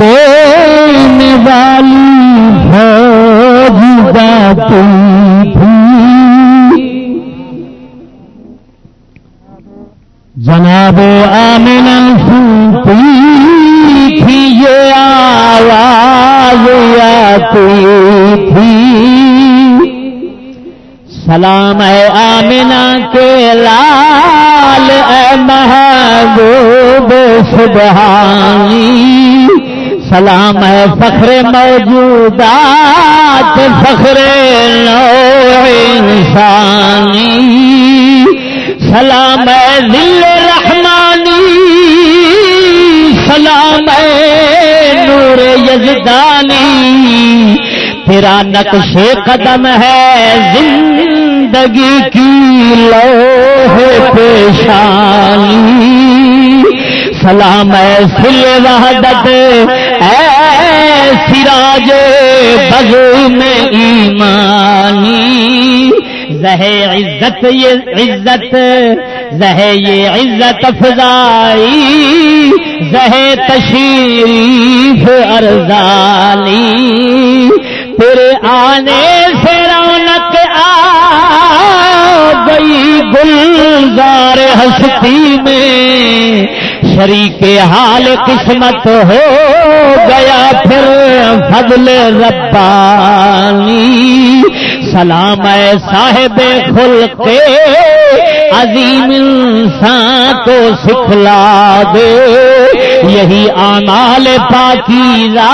دینے والی فوج جاتی تھی۔ جناب آمنا سنتی تھی، یہ آواز آتی تھی۔ سلام اے آمنا کے لال اے محبوب سبحانی سلام ہے فخر موجودات فخر نو انسانی۔ سلام ہے دل رحمانی۔ سلام ہے نور یزدانی۔ تیرا نقش قدم ہے زندگی کی لوہ پیشانی۔ سلام ہے سل وحدت اے سراج بز میں ایمانی۔ زہ عزت یہ عزت زہ یہ عزت افزائی۔ زہ تشریف ارزانی تیرے آنے سے رونق آ گئی گلزار ہستی میں۔ شریک حال قسمت ہو گیا پھر فضل ربانی۔ سلام ہے صاحب خلق عظیم انسان کو سکھلا دے۔ یہی آمال پاکیزہ،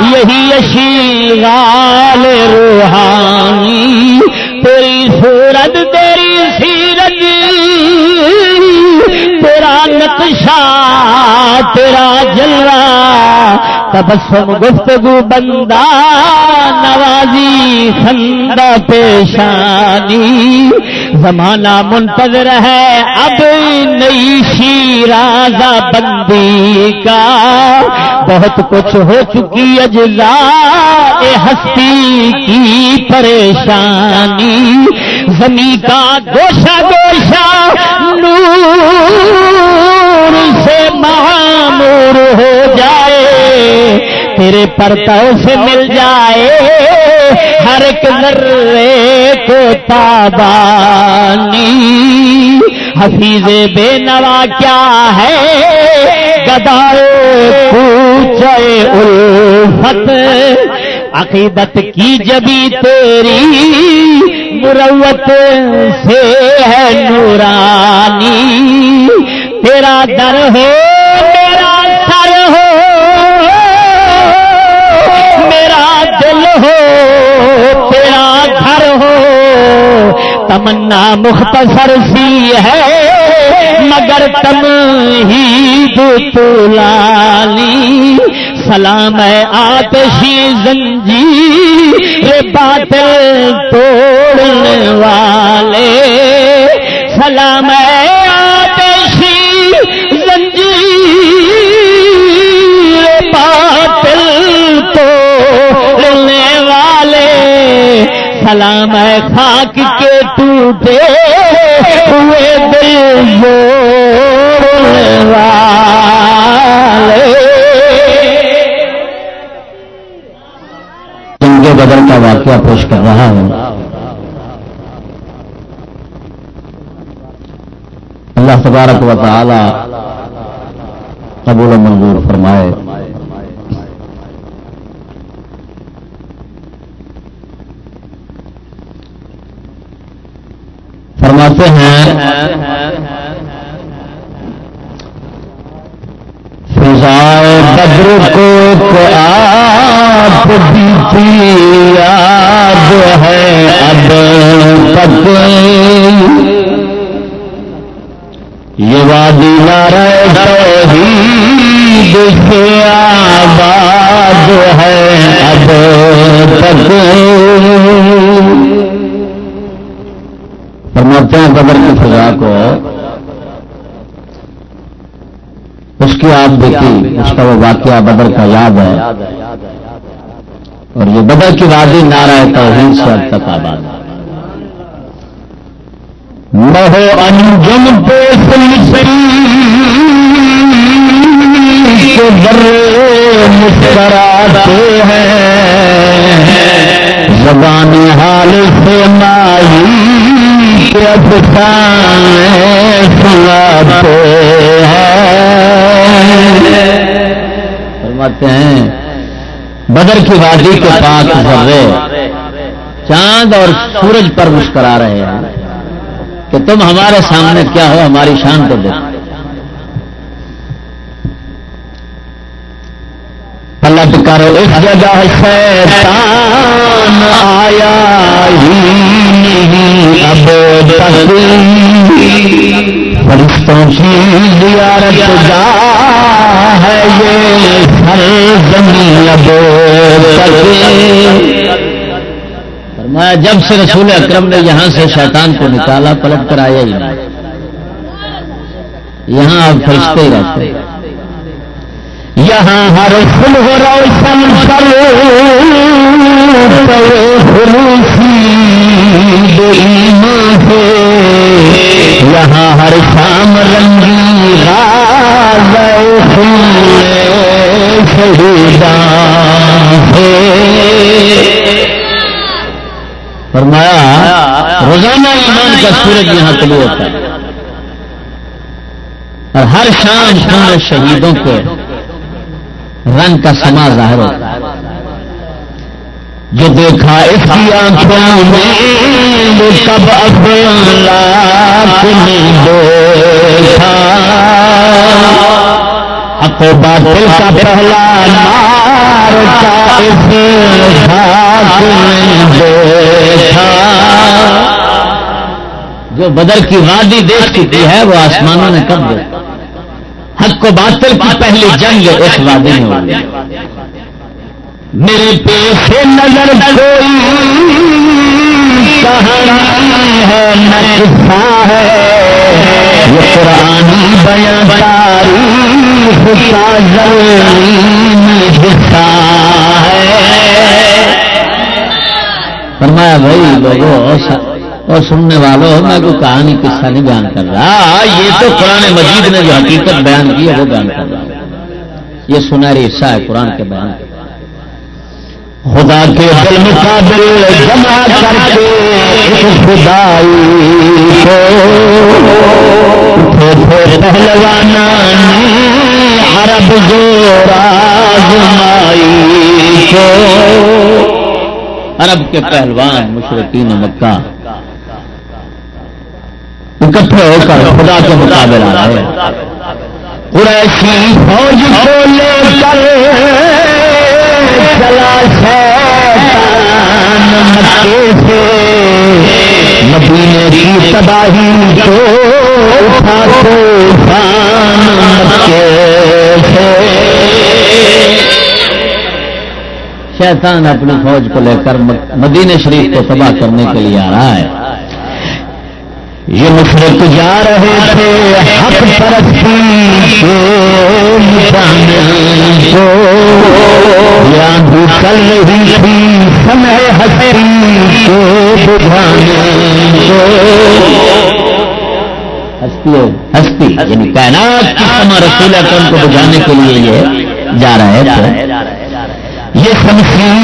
یہی اشیغال روحانی۔ تیری صورت، تیری سیرت تیرا نقشہ، تیرا جلوہ، تبسم گفتگو بندہ، نوازی خندہ پیشانی۔ زمانہ منتظر ہے اب نئی شیرازہ بندی کا۔ بہت کچھ ہو چکی اجزا ہستی کی پریشانی۔ زمین کا گوشہ گوشہ نور سے معمور ہو جائے، تیرے پرتو سے مل جائے، ہر ایک ذرے کو تابانی۔ حفیظ بے نوا کیا ہے؟ گدائے پوچھے الفت عقیدت کی جبی تیری، مروت سے ہے نورانی۔ تیرا در ہو میرا سر ہو، میرا دل ہو، تیرا گھر ہو۔ تمنا مختصر سی ہے، مگر تم ہی دلانی سلام ہے آتشی زنجیر باطل توڑنے والے۔ سلام ہے آتشی زنجیر باطل توڑنے والے۔ سلام ہے خاک کے ٹوٹے ہوئے دل والے۔ جنگ بدل کا واقعہ پیش کر رہا ہوں۔ اللہ تبارک و تعالی قبول و منظور فرمائے۔ فرماتے ہیں، فضائے بدر کو ایک آپ بیتی یاد ہے اب تک۔ یہ وادی نارے توحید سے آباد ہے اب تک۔ فرماتے ہیں بدر کی فضا کو اس کی آپ دیکھی اس کا وہ واقعہ بدر کا یاد ہے۔ اور یہ بدر کی وادی نعرہ توحید سے اب تک آباد مہو انجم پہ مسکراتے ہیں۔ زبان حال سے مائی کے افسانے سناتے بدر کی وادی کے پاک ذرے چاند اور سورج پر مسکرا رہے ہیں کہ تم ہمارے سامنے کیا ہو، ہماری شان کو دیکھو۔ پلٹ کرو، اس جگہ شیطان آیا ہی نہیں، اب تک فرشتوں کی زیارت جا ہے یہ سر زمین فرمایا، جب سے رسول اکرم نے یہاں سے شیطان کو نکالا، پلٹ کر آیا ہی نہیں۔ یہاں آپ فرشتے ہی رہتے یہاں ہر فل ہو روشن کرو ہے۔ یہاں ہر شام رنگی راز شہیدان ہے فرمایا، روزانہ ایمان کا سورج یہاں طلوع ہوتا ہے۔ اور ہر شام خون شہیدوں کے رنگ کا سما ظاہر ہوتا ہے۔ جو دیکھا اس کی آنکھوں میں وہ کب اپنا دیکھا۔ اپنے باطل کا پہلا نار کا اس جو بدر کی وادی دیکھ چکی ہے وہ آسمانوں نے کب دیکھا۔ حق کو باطل کی پہلی جنگ اس وادی میں ہوئی۔ میرے پیسے نظر کوئی کہانی ہے نقصہ ہے۔ یہ بیان تاریخ کا حصہ ہے۔ فرمایا بھائی لوگوں اور سننے والوں میں کوئی کہانی، قصہ نہیں بیان کر رہا۔ یہ تو قرآن مجید نے جو حقیقت بیان کی ہے، وہ بیان کر رہا یہ سنہری حصہ ہے، قرآن کے بیان کے۔ خدا کے دل مقابل جمع کر کے خدائی کو پہلوانا عرب زورا زمائی کو عرب کے پہلوان مشرقین مکہ اکٹھے ہو کر خدا کے مقابل آ رہے قریشی فوج کو لے کر چلا مکے سے۔ مدینے کی تباہی کو اٹھا تو مکے سے۔ شیطان اپنی فوج کو لے کر مدینہ شریف کو تباہ کرنے کے لیے آ رہا ہے۔ یہ مشرق جا رہے تھے، حق پرستی کو۔ چل رہی تھی سمے ہستی کو بجھانے ہستی ہستی یعنی کائنات کی سما رسول اکرم کو بجھانے کے لیے یہ جا رہے تھے۔ یہ شمشیر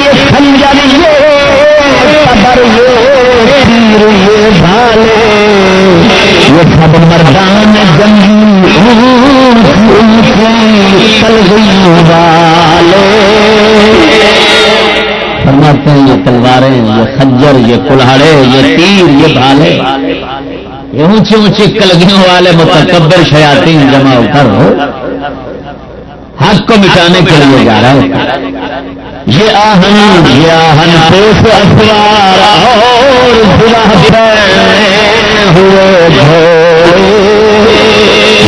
یہ خنجر یہ قبر یہ تیر یہ بھالے یہ سب مردان جنگی والے فرماتے ہیں، یہ تلواریں، یہ خنجر، یہ کلاڑے یہ تیر، یہ بھالے یہ اونچی اونچی کلگیوں والے متکبر شیاتی جمع کر حق کو مٹانے کے لیے جا رہا ہے۔ یہ آہن یہ آہن پوس اسوار اور ہوئے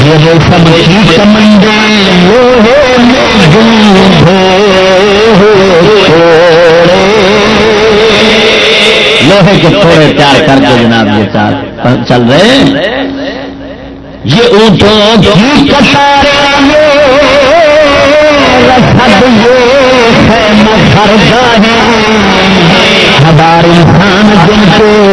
یہ سب کی کمنڈے لوہے میں لوہے کے تھوڑے تیار کر کے جناب یہ چار چل رہے ہیں۔ یہ اونٹوں کی کتارے ہزار انسان جن کے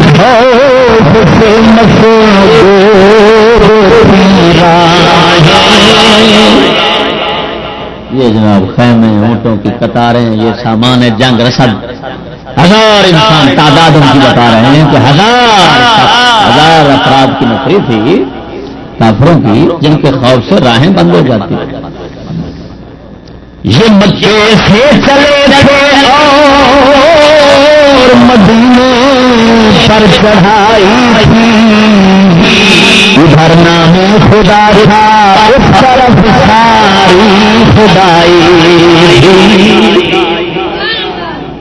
یہ جناب خیمے، اونٹوں کی قطاریں، یہ سامان جنگ رسد۔ ہزار انسان تعداد ان کی بتا رہے ہیں کہ ہزار ہزار افراد کی نفری تھی، کافروں کی، جن کے خوف سے راہیں بند ہو جاتی۔ یہ مکے سے چلے رہے اور مدینے پر چڑھائی ادھر نام خدا تھا، اس طرف ساری خدائی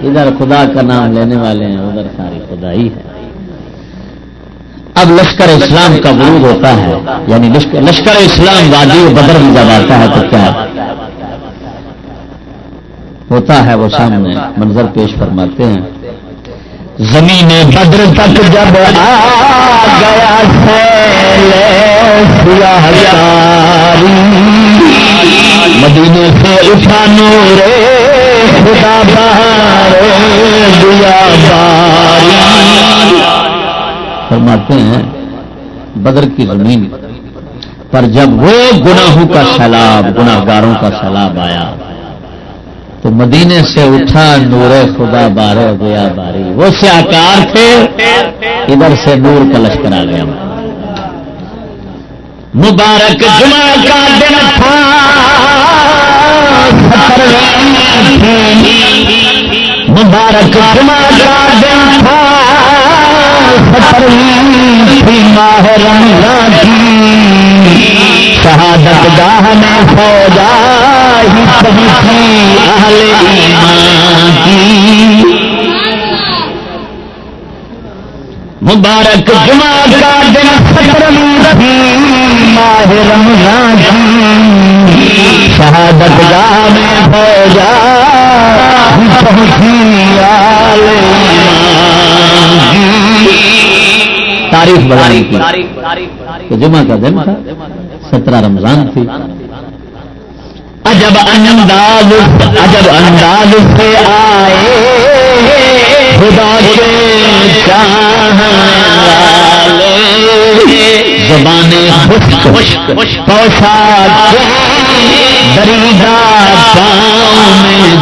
ادھر خدا کا نام لینے والے ہیں، ادھر ساری خدائی ہے۔ اب لشکر اسلام کا ورود ہوتا ہے یعنی لشکر اسلام وادی بدر میں جب آتا ہے تو کیا؟ ہوتا ہے وہ سامنے منظر پیش فرماتے ہیں۔ زمین بدر تک جب آ گیا مدینے سے اٹھا نور خدا بار دیا باری۔ فرماتے ہیں بدر کی زمین پر جب وہ گناہوں کا سیلاب گناہ گاروں کا سیلاب آیا تو مدینے سے اٹھا نور خدا بارے گیا باری۔ وہ سیاکار تھے، ادھر سے نور کا لشکر آ گیا مبارک جمعہ کا دن تھا مبارک جمعہ کا دن تھا ماہ رمضان کی شہادت گاہ میں فوجا ہی پہنچی اہل ایمان کی۔ مبارک جمعہ کا دن سترویں ماہ رمضان کی۔ شہادت گاہ میں فوجا ہی پہنچی آل ایمان کی۔ تاریخ بڑھائی۔ کی جمعہ کا دن تھا، سترہ رمضان تھی۔ عجب انداز عجب انداز سے آئے خدا کے زبان پوشاک دریدا پاؤں میں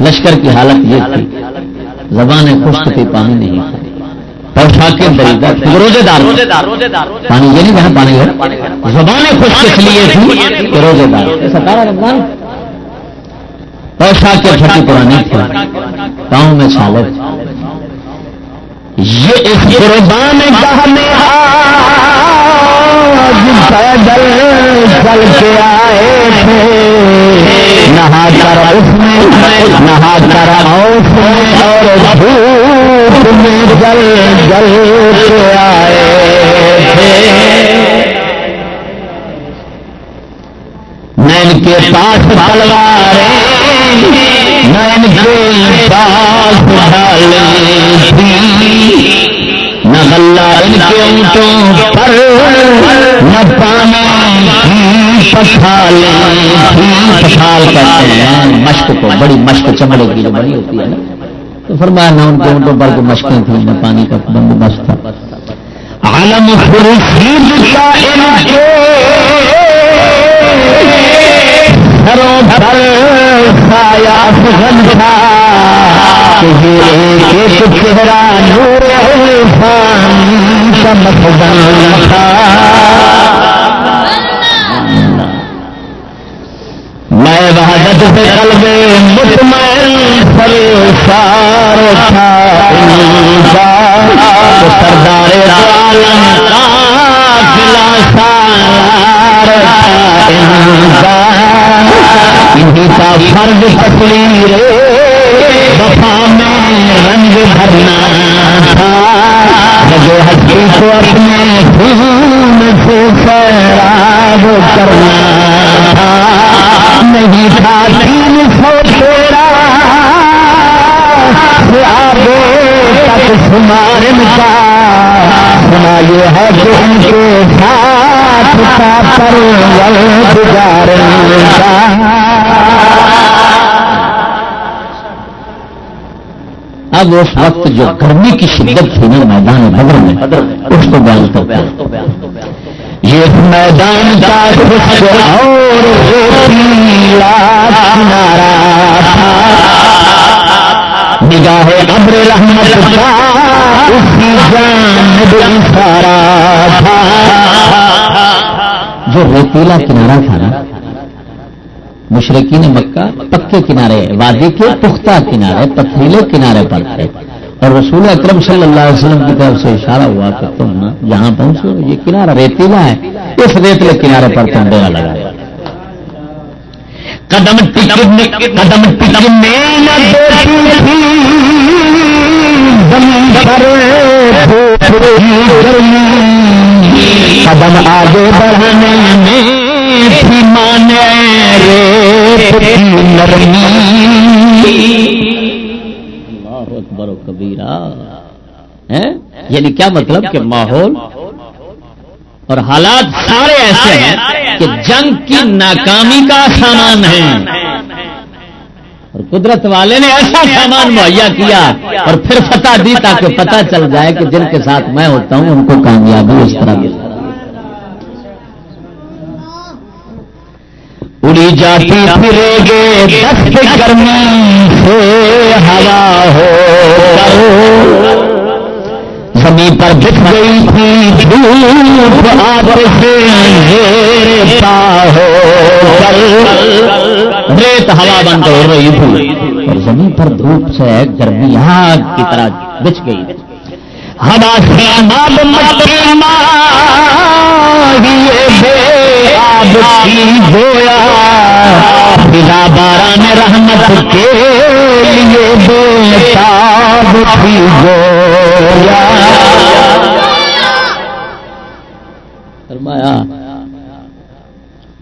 لشکر کی حالت یہ تھی، زبان خشک تھی پانی نہیں تھا۔ روزے دار پانی یہ نہیں کہا پانی ہے زبانیں خوش اس لیے تھی کہ روزے دار۔ پوشاک کے چھٹی پرانی تھی۔ پاؤں میں چھالے یہ اس قربان گاہ میں پیدل چل کے آئے تھے۔ نہا کر اس میں، نہا کر اس میں اور دھوپ میں جل جل کے آئے تھے نین کے پاس تلواریں نین کے پاس ڈالیں تھی نہ غلہ ان کے اونٹوں پر نہ پانی پسال پسال کرتے ہیں۔ مشق کو بڑی مشق چمڑے کی بڑی ہوتی ہے نا تو فرمایا نہ ان کے اونٹوں پر کوئی مشقیں تھیں، نہ پانی کا بندوبست تھا۔ عالم خرسید کا ان کے گھروں تھا۔ میں وحدت سے قلب مطمئن سر سار تھا سردار عالم کا کلا سار تھا انہیں کا فرد تصویر وفا میں رنگ بھرنا تھا۔ جو ہستی کو اپنے خون سے سیراب کرنا تھا۔ نہیں تھا تین سو تیرا۔ آگے تک سمار کا سنا یہ ہے کہ ان کے ساتھ کا پر گزارنے کا اب اس وقت جو گرمی کی شدت تھی نا میدان بدر میں، اس کو بیان کرتے ہیں۔ یہ میدان کا اور کنارا نگاہ ابر رحمت کا اسی جان سارا تھا۔ جو ریتیلا کنارا تھا نا، مشرقین مکہ پکے کنارے، وادی کے پختہ کنارے، پتھریلے کنارے پر تھے۔ اور رسول اکرم صلی اللہ علیہ وسلم کی طرف سے اشارہ ہوا کہ تم نا جہاں پہنچو یہ کنارا ریتیلا ہے، اس ریتلے کنارے پر تم ڈیرا لگا قدم قدم قدم آگے بڑھانے میں مانے اکبر و کبیرا یعنی کیا مطلب کہ ماحول اور حالات سارے ایسے ہیں کہ جنگ کی ناکامی کا سامان ہے۔ اور قدرت والے نے ایسا سامان مہیا کیا اور پھر فتح دی تاکہ پتہ چل جائے کہ جن کے ساتھ میں ہوتا ہوں، ان کو کامیابی اس طرح کی اڑی جاتی پھرے گے دست گرمی سے ہوا ہو زمین پر بچ گئی تھی دھوپ آگ سے ہو ریت ہوا بند ہو رہی تھی اور زمین پر دھوپ سے گرمی آگ کی طرح بچ گئی۔ ہوا سے مال مال مٹی گویا۔ بلا باران رحمت کے لیے بےتاب تھی گویا۔ فرمایا،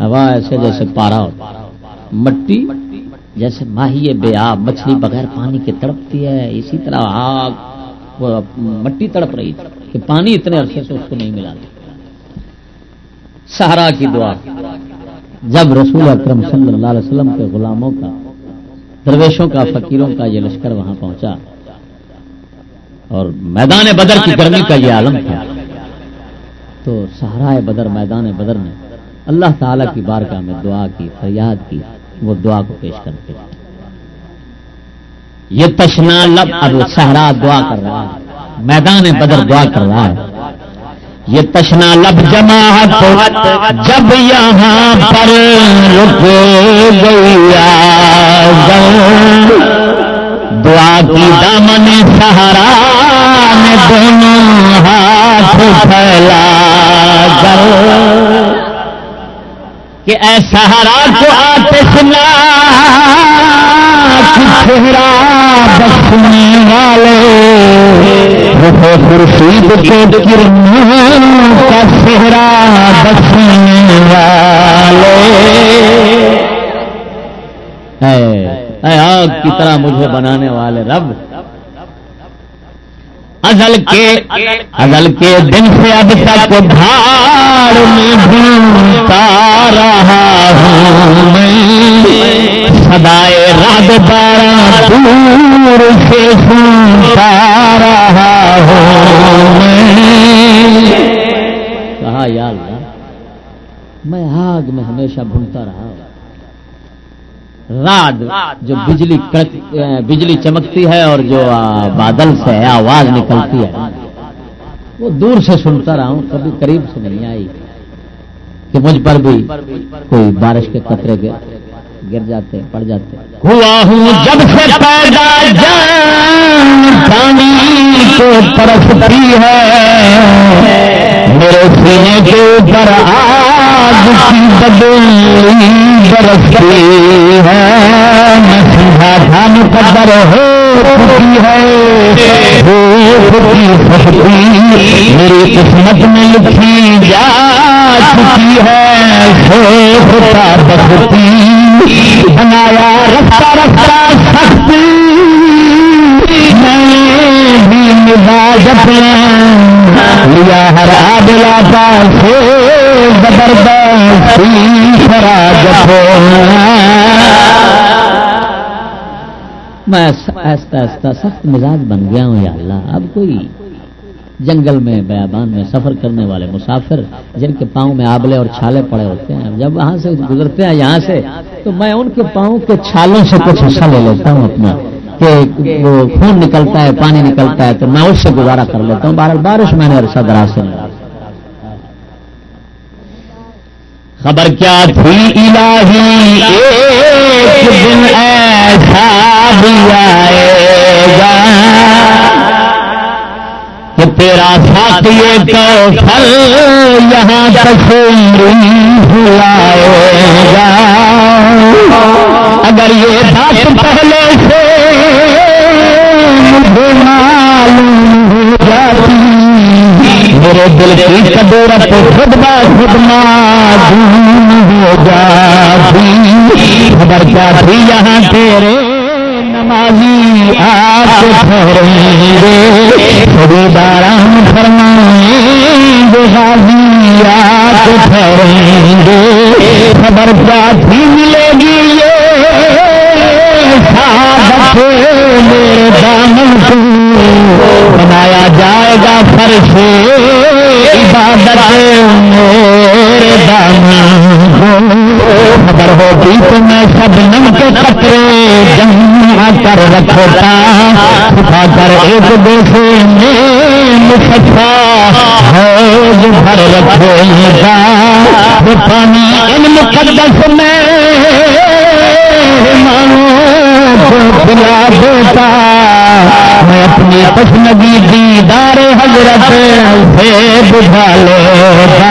ہوا ایسے جیسے پارا مٹی جیسے ماہی بے آب، مچھلی بغیر پانی کے تڑپتی ہے۔ اسی طرح آگ مٹی تڑپ رہی تھی کہ پانی اتنے عرصے سے اس کو نہیں ملا سہارا کی دعا۔ جب رسول اکرم صلی اللہ علیہ وسلم کے غلاموں کا، درویشوں کا، فقیروں کا یہ لشکر وہاں پہنچا۔ اور میدان بدر کی گرمی کا یہ عالم تھا۔ تو سہارا بدر، میدان بدر نے اللہ تعالی کی بارگاہ میں دعا کی، فریاد کی، وہ دعا کو پیش کرتے یہ تشنا لب اب سہرا دعا کر رہا ہے، میدان بدر دعا کر رہا ہے۔ یہ تشنا لب جماعت جب یہاں پر رک گیا دعا کی دامن سہارا نے دونوں ہاتھ پھیلا کہ اے سہارا کو آتش لا چہرا بسنے والے۔ خورشید کے کرنوں کا سہرا بسنے والے۔ آگ کی طرح مجھے بنانے والے رب۔ ازل کے ازل کے دن سے اب تک بھاڑ میں ڈھونڈتا رہا ہوں میں۔ سدائے رب بارہ دور سے سنتا رہا ہوں کہا، یا اللہ، میں آگ میں ہمیشہ بھونتا رہا ہوں۔ راد جو بجلی بجلی چمکتی ہے اور جو بادل سے آواز نکلتی ہے۔ وہ دور سے سنتا رہا ہوں کبھی قریب سے نہیں آئی۔ کہ مجھ پر بھی کوئی بارش کے قطرے گر جاتے پڑ جاتے۔ ہوا ہوں جب سے پیدا جان پانی کو پرستی ہے۔ میرے سینے کے اوپر آگ کی بدلی برستی ہے۔ میں سیدھا تھا مقدر ہو چکی ہے۔ میری قسمت میں لکھی جا چکی ہے۔ سوچتا بستی بنایا رفتہ رفتہ سختی۔ میں بھی مزاج لیا ہر آبلا پاس زبردستی فراجت میں ایسا ایسا سخت مزاج بن گیا ہوں یا اللہ۔ اب کوئی جنگل میں، بیابان میں سفر کرنے والے مسافر جن کے پاؤں میں آبلے اور چھالے پڑے ہوتے ہیں، جب وہاں سے گزرتے ہیں، یہاں سے، تو میں ان کے پاؤں کے چھالوں سے کچھ حصہ لے لیتا ہوں اپنا۔ کہ وہ خون نکلتا ہے پانی نکلتا ہے تو میں اس سے گزارا کر لیتا ہوں۔ بارہ بارش میں نے عرصہ دراز سے خبر کیا تھی الہی؟ ایک دن ایسا بھی آئے گا کہ تیرا ساتھ یہ کوثر یہاں لائے گا اگر یہ بات پہلے سے مجھے معلوم ہو جاتی میرے دل کی قدرت خود با خود ہو جا خبر کیا تھی یہاں تیرے نمازی آپ ٹھہریں گے؟ سبھی باران فرمائیں گے حاضی آپ ٹھہریں گے۔ خبر کیا تھی ملے گی یہ سعادت میرے دامن کو بنایا جائے گا فرش عبادت میرے دامن خبر ہوگی تو میں سب نم کے کپڑے جمع کر رکھتا سکھا کر ایک دوسرے میں سکھا بھر رکھے گا پانی ان مقدس میں پلا دیتا میں اپنی پسندگی دیدار حضرت سے بجھا لیتا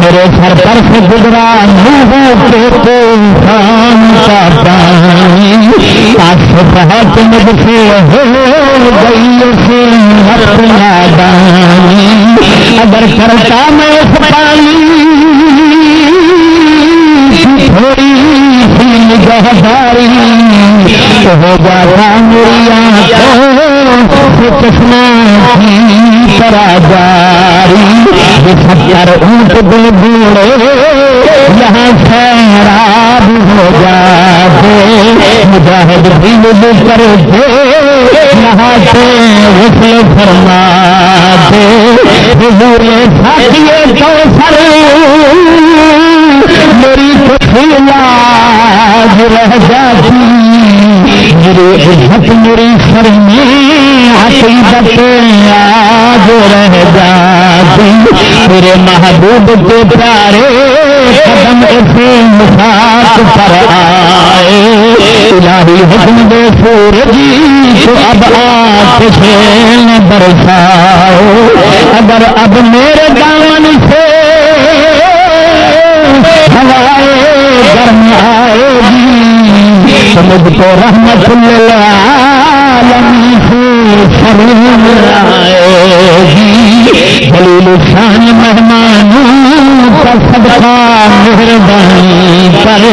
میرے سر پر سے گزرا منہ کے طوفان کا پانی۔ آس بہت مجھ سے ہو گئی سے اپنا دانی اگر کرتا میں اس پانی سی ہو جاتا میری چشمہ کرا جاری ستر اونٹ دل بوڑے یہاں سیراب ہو جاتے مجاہد دل کر دے، یہاں سے غسل فرما دے۔ حضور ساتھیے تو سر، میری تو یاد رہ جاتی میری عزت میری شرمی حقیقت یاد رہ جاتی میرے محبوب کے پیارے قدم اسے مساط پر آئے الہی حکم دے سورجی تو اب آپ سے برساؤ اگر اب میرے دامن سے ہوائے گرم آئے گی تو مجھ کو رحمت سریم آئے گی دلیل شان مہمانوں کا صدقہ مہربانی کر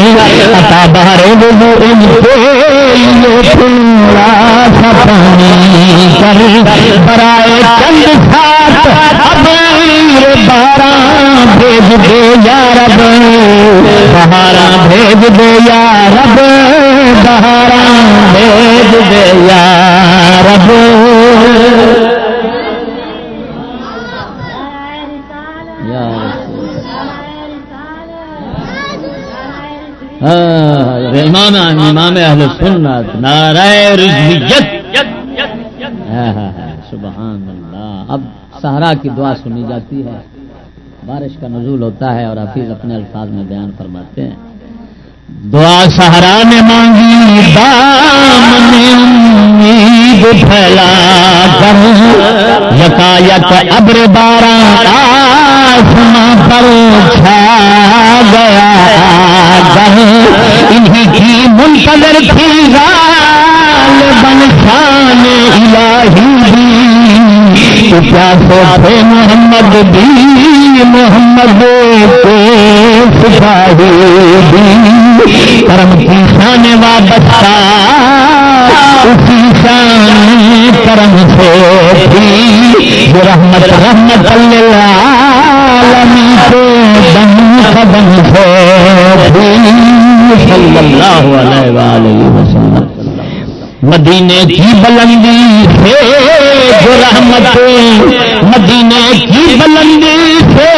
عطا بارے وہ ان کو سہارا کی دعا سنی جاتی ہے۔ بارش کا نزول ہوتا ہے اور حفیظ اپنے الفاظ میں بیان فرماتے ہیں۔ دعا سہارا نے مانگی امید پھیلا۔ کر یکا یک ابر بارہ آسمان پر چھا گیا۔ انہیں کی منتظر تھی بن شان الہی کیا سوچے محمد دی محمد سپاہی دی کرم کی شان وابستہ اسی شان کرم سے تھی۔ جو رحمت رحمت عالمی کو دم قدم سے تھی۔ صلی اللہ علیہ وآلہ وسلم۔ مدینے کی بلندی سے جو رحمت مدینے کی بلندی سے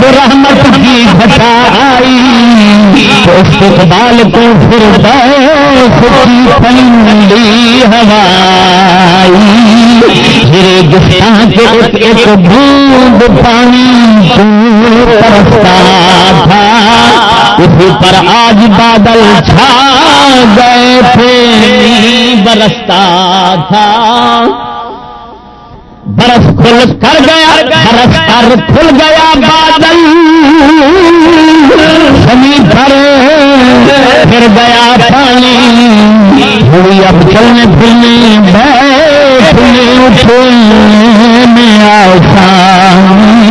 جو رحمت کی گھٹائی تو استقبال کو پھر کی ٹھنڈی ہوائی۔ ہرے گفتان کے ایک ایک بوند پانی پرستا تھا۔ اسی پر آج بادل چھا گئے تھے برستا تھا۔ برف کھل کر گیا، برف کر کھل گیا بادل۔ زمین پر پھر گیا پانی۔ ہوئی اب چلنے پھرنے بیٹھنے اٹھنے میں آسانی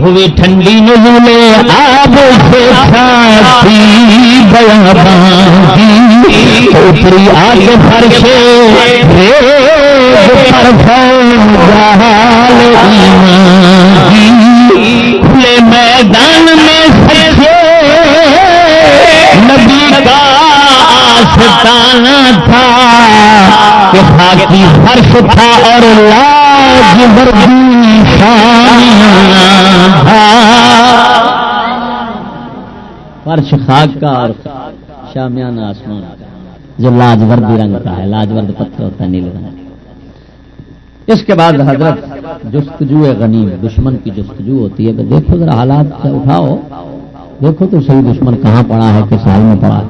ہوئی ٹھنڈی نزولے آب سے چھاتی گیا باندھی اتری آگے فرشے ریز پر جہال کھلے میدان میں سچے نبی کا آستانہ تھا کہ خاکی فرش تھا اور لاج بردی ہاں۔ فرش خاک کا اور شامیانہ آسمان جو لاجوردی رنگ کا ہے، لاجورد پتھر ہوتا ہے، نیلے رنگ اس کے بعد حضرت جستجو غنیم، دشمن کی جستجو ہوتی ہے کہ دیکھو ذرا حالات سے اٹھاؤ۔ دیکھو تو صحیح دشمن کہاں پڑا ہے، کس حال میں پڑا ہے۔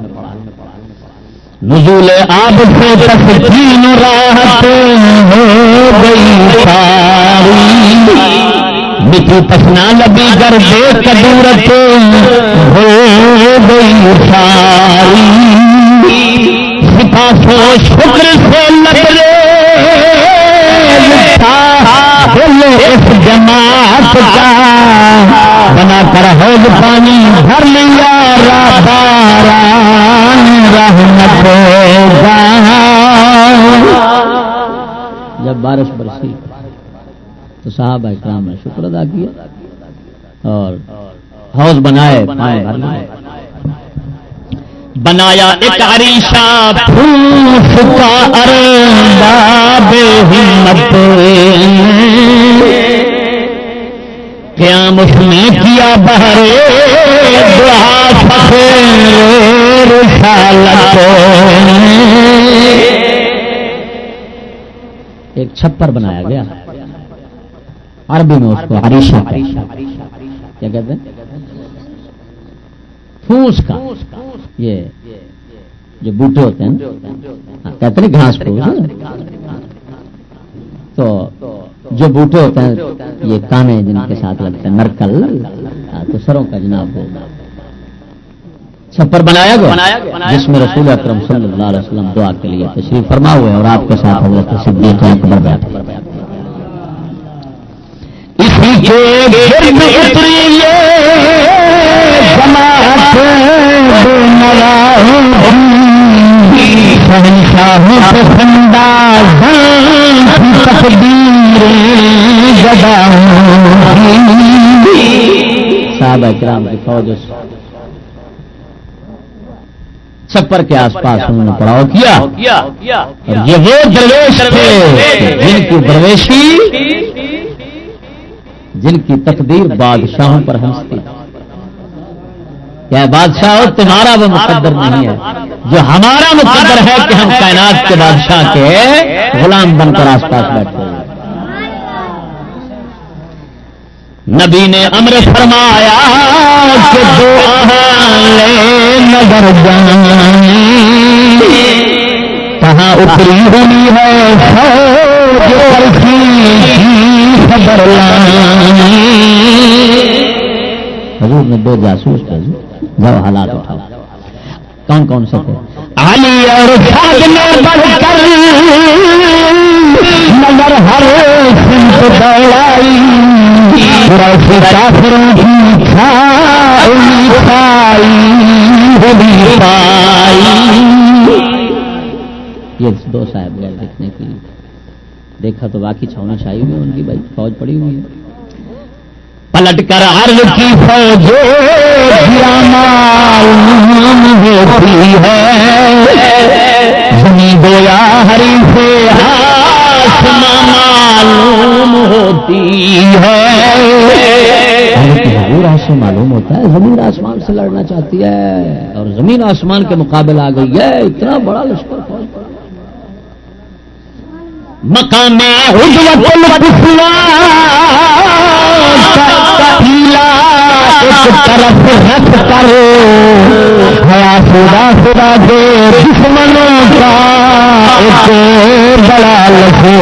نزول آب سے تسکین راحت ہو گئی ساری۔ مٹی پسنا لبی گر دے کدورت ہو گئی ساری۔ سپا سو شکر سے لگے اس جماعت کا۔ بنا کر حوض پانی بھر لیا باران رحمت جب بارش برسی۔ تو صاحب اکرام نے شکر ادا کیا اور حوض بنائے، پائے بنایا ایک عریشہ، پھوس کا ارباب ہمت قیام اس نے کیا بہرے، دعا، فخر، رسالت ایک چھپر بنایا گیا۔ عربی میں اس کو عریشہ کیا کہتے ہیں؟ پھوس کا۔ یہ جو بوٹے ہوتے ہیں۔ کہتے ہیں گھاس پھوس۔ تو جو بوٹے ہوتے ہیں یہ کانے جن کے ساتھ لگتے ہیں نرکل تو سروں کا جناب ہو چھپر بنایا گیا؟ جس میں رسول اکرم صلی اللہ علیہ وسلم دعا کے لیے تشریف فرما ہوئے اور آپ کے ساتھ حضرت صدیق اکبر بیٹھے اسی کے گرد اتری جماعت تقدیر کی فوج چھپر کے آس پاس انہوں نے پڑاؤ کیا اور یہ وہ درویش تھے جن کی درویشی جن کی تقدیر بادشاہوں پر ہنستی کیا بادشاہ تمہارا وہ مقدر نہیں ہے؟ جو ہمارا مقدر ہے کہ ہم کائنات کے بادشاہ کے غلام بن کر آس پاس بیٹھے ہیں۔ نبی نے امر فرمایا کہ دو لے نظر جانی، کہاں اتری ہوئی ہے خبر حضور نے دو جاسوس کر جاؤ حالات اٹھاؤ کون کون سے تھے؟ علی اور بڑھ کر مگر ہر سمت دوڑائی۔ کافروں کی کھائی کھائی پائی۔ یہ دو صاحب گئے دیکھنے کے لیے۔ دیکھا تو باقی چھونا شاہی ہوئی ان کی بھائی فوج پڑی ہوئی ہے۔ پلٹ کر عرض کی فوج ہوتی ہے۔ گویا ہری سے معلوم ہوتی ہے۔ معلوم ہوتا ہے زمین آسمان سے لڑنا چاہتی ہے۔ اور زمین آسمان کے مقابلے آ گئی ہے اتنا بڑا لشکر۔ فوج مکان طرف رکھ کر۔ ہیا خدا خدا دے دشمنوں کا ایک بڑا لکھو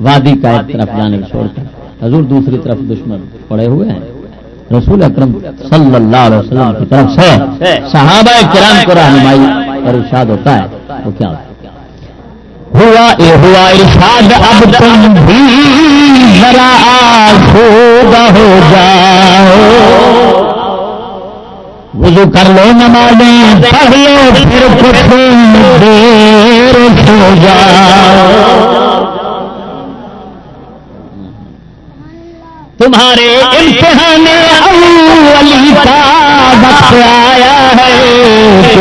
وادی کا ایک طرف جانے چھوڑ کر۔ حضور دوسری طرف دشمن پڑے ہوئے ہیں۔ رسول اکرم صلی اللہ علیہ وسلم کی طرف سے صحابہ کرام کو رہنمائی اور ارشاد ہوتا ہے، وہ کیا ہوتا ہے؟ ہوا ہوا ارشاد، اب تم بھی ذرا آسودہ ہو جاؤ۔ وضو کر لو نمازیں، پڑھ لو، پھر کچھ دیر سو جاؤ۔ تمہارے امتحان اولی کا وقت آیا ہے۔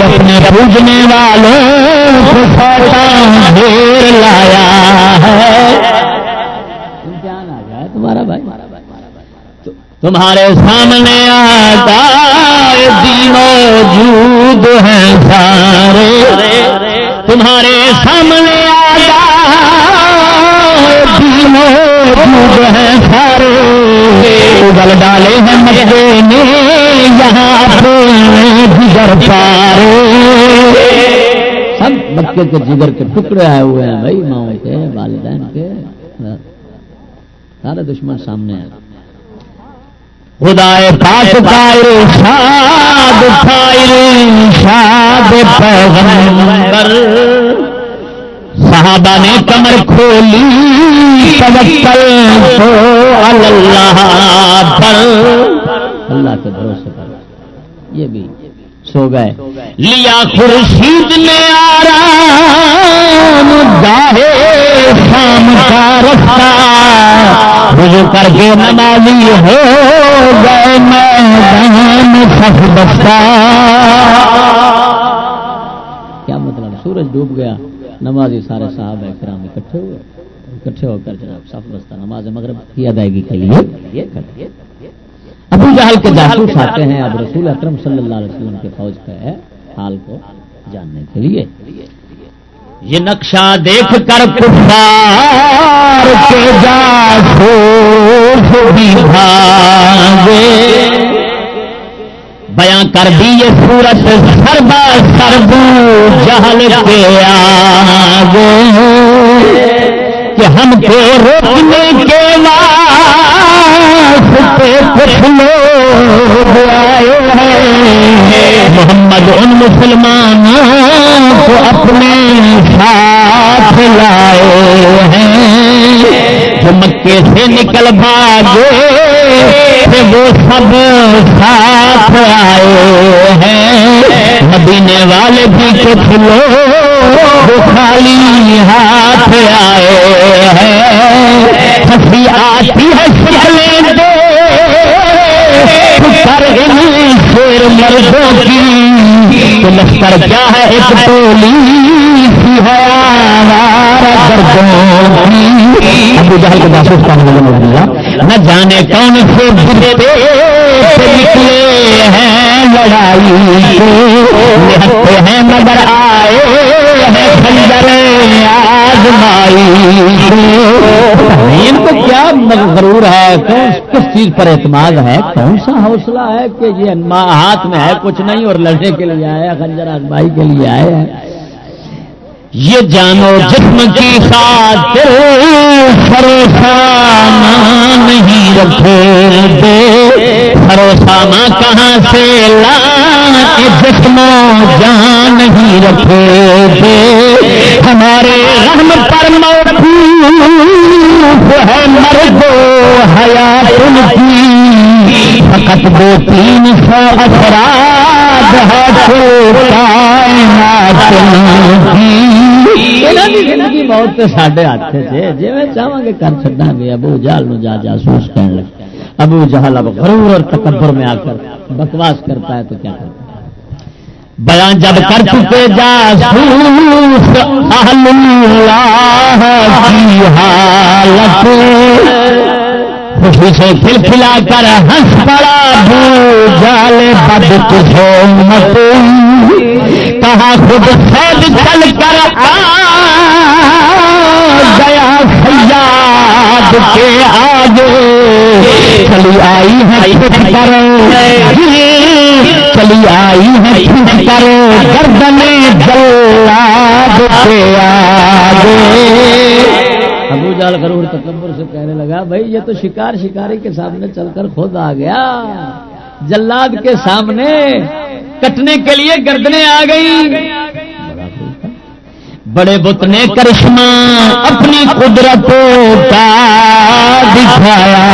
اپنے پوجنے والوں کو دیر لایا ہے۔ امتحان آ جائے تمہارا بھائی۔ تمہارے سامنے آتا موجود ہیں سارے۔ تمہارے سامنے آتا موجود ہیں سارے۔ اگل ڈالے ہیں نے یہاں جگر پارے سب مکے کے جگر کے ٹکڑے آئے ہوئے ہیں بھائی ماؤں کے والدین کے۔ سارے دشمن سامنے ہیں۔ خدا پاک شاد شاد پیغمبر۔ صحابہ نے کمر کھولی، توکل اللہ پر۔ اللہ کے بھروسے پر۔ یہ بھی سو گئے۔ لیا خورشید نے آرام، گاہے شام کا رستہ رجوع کر کے نمازی ہو گئے میدان سف بستہ کیا مطلب؟ سورج ڈوب گیا۔ نمازی سارے صاحب کرام اکٹھے ہوئے اکٹھے ہو کر جناب صف بستہ نماز مغرب کی ادائیگی کے لیے ابو جہل کے جاسوس آتے ہیں۔ اب رسول اکرم صلی اللہ علیہ وسلم کے فوج کا حال کو جاننے کے لیے۔ یہ نقشہ دیکھ کر کفار کے جاسوس بھی بھاگے۔ بیاں کر دی یہ سورت سربا سربو جہل کے آگے کہ ہم کو روکنے کے واسطے کچھ لوگ آئے ہیں۔ محمد ان مسلمانوں کو اپنے ساتھ لائے ہیں۔ مکے سے نکل بھاگے وہ سب ساتھ آئے ہیں۔ مدینے والے بھی کچھ لوگ خالی ہاتھ آئے ہیں۔ ہنسی آتی ہے شکلیں دے کر شیر مردوں کی۔ تو لشکر کیا ہے؟ ایک ٹولی سی ہے دردوں کی۔ ابو جہل کے محسوس کرنے نہ جانے کون سے نکلے ہیں لڑائی نہتے ہیں مگر آئے ہیں خنجر آزمائی ان کو کیا ضرور ہے کس چیز پر اعتماد ہے؟ کون سا حوصلہ ہے کہ یہ ہاتھ میں ہے، کچھ نہیں اور لڑنے کے لیے آئے خنجر آزمائی کے لیے آئے ہیں؟ یہ جانو جسم کی خاطر سروسامہ نہیں رکھے دے سروسامہ کہاں سے لا جسم جان نہیں رکھے دے ہمارے رحم پر ہے مرد حیات ان کی، فقط دو تین سو افراد زندگی موت سارے ہاتھ سے۔ جی چاہوں گے کر چڈا گے ابو جہل نو جا جاسوس کہنے لگے ابو جہل اب غرور اور تکبر میں آ کر بکواس کرتا ہے تو کیا کرتا ہے؟ بیان جب کر چکے جاسوس اہل اللہ کی حالت۔ خوشی سے کھل کھلا کر ہنس پڑا بو جال بد کسو مت۔ کہا خود سید چل کر آ گیا سیاد کے آگے۔ چلی آئی ہے کچھ کرو۔ چلی آئی ہے کچھ کرو۔ گردن جلاد کے آگے۔ ابو جال کرور تکبر سے کہنے لگا، بھائی یہ تو شکار شکاری کے سامنے چل کر خود آ گیا۔ جلاد کے سامنے کٹنے کے لیے گردنے آ گئی بڑے بت نے کرشمہ اپنی قدرتوں کا دکھایا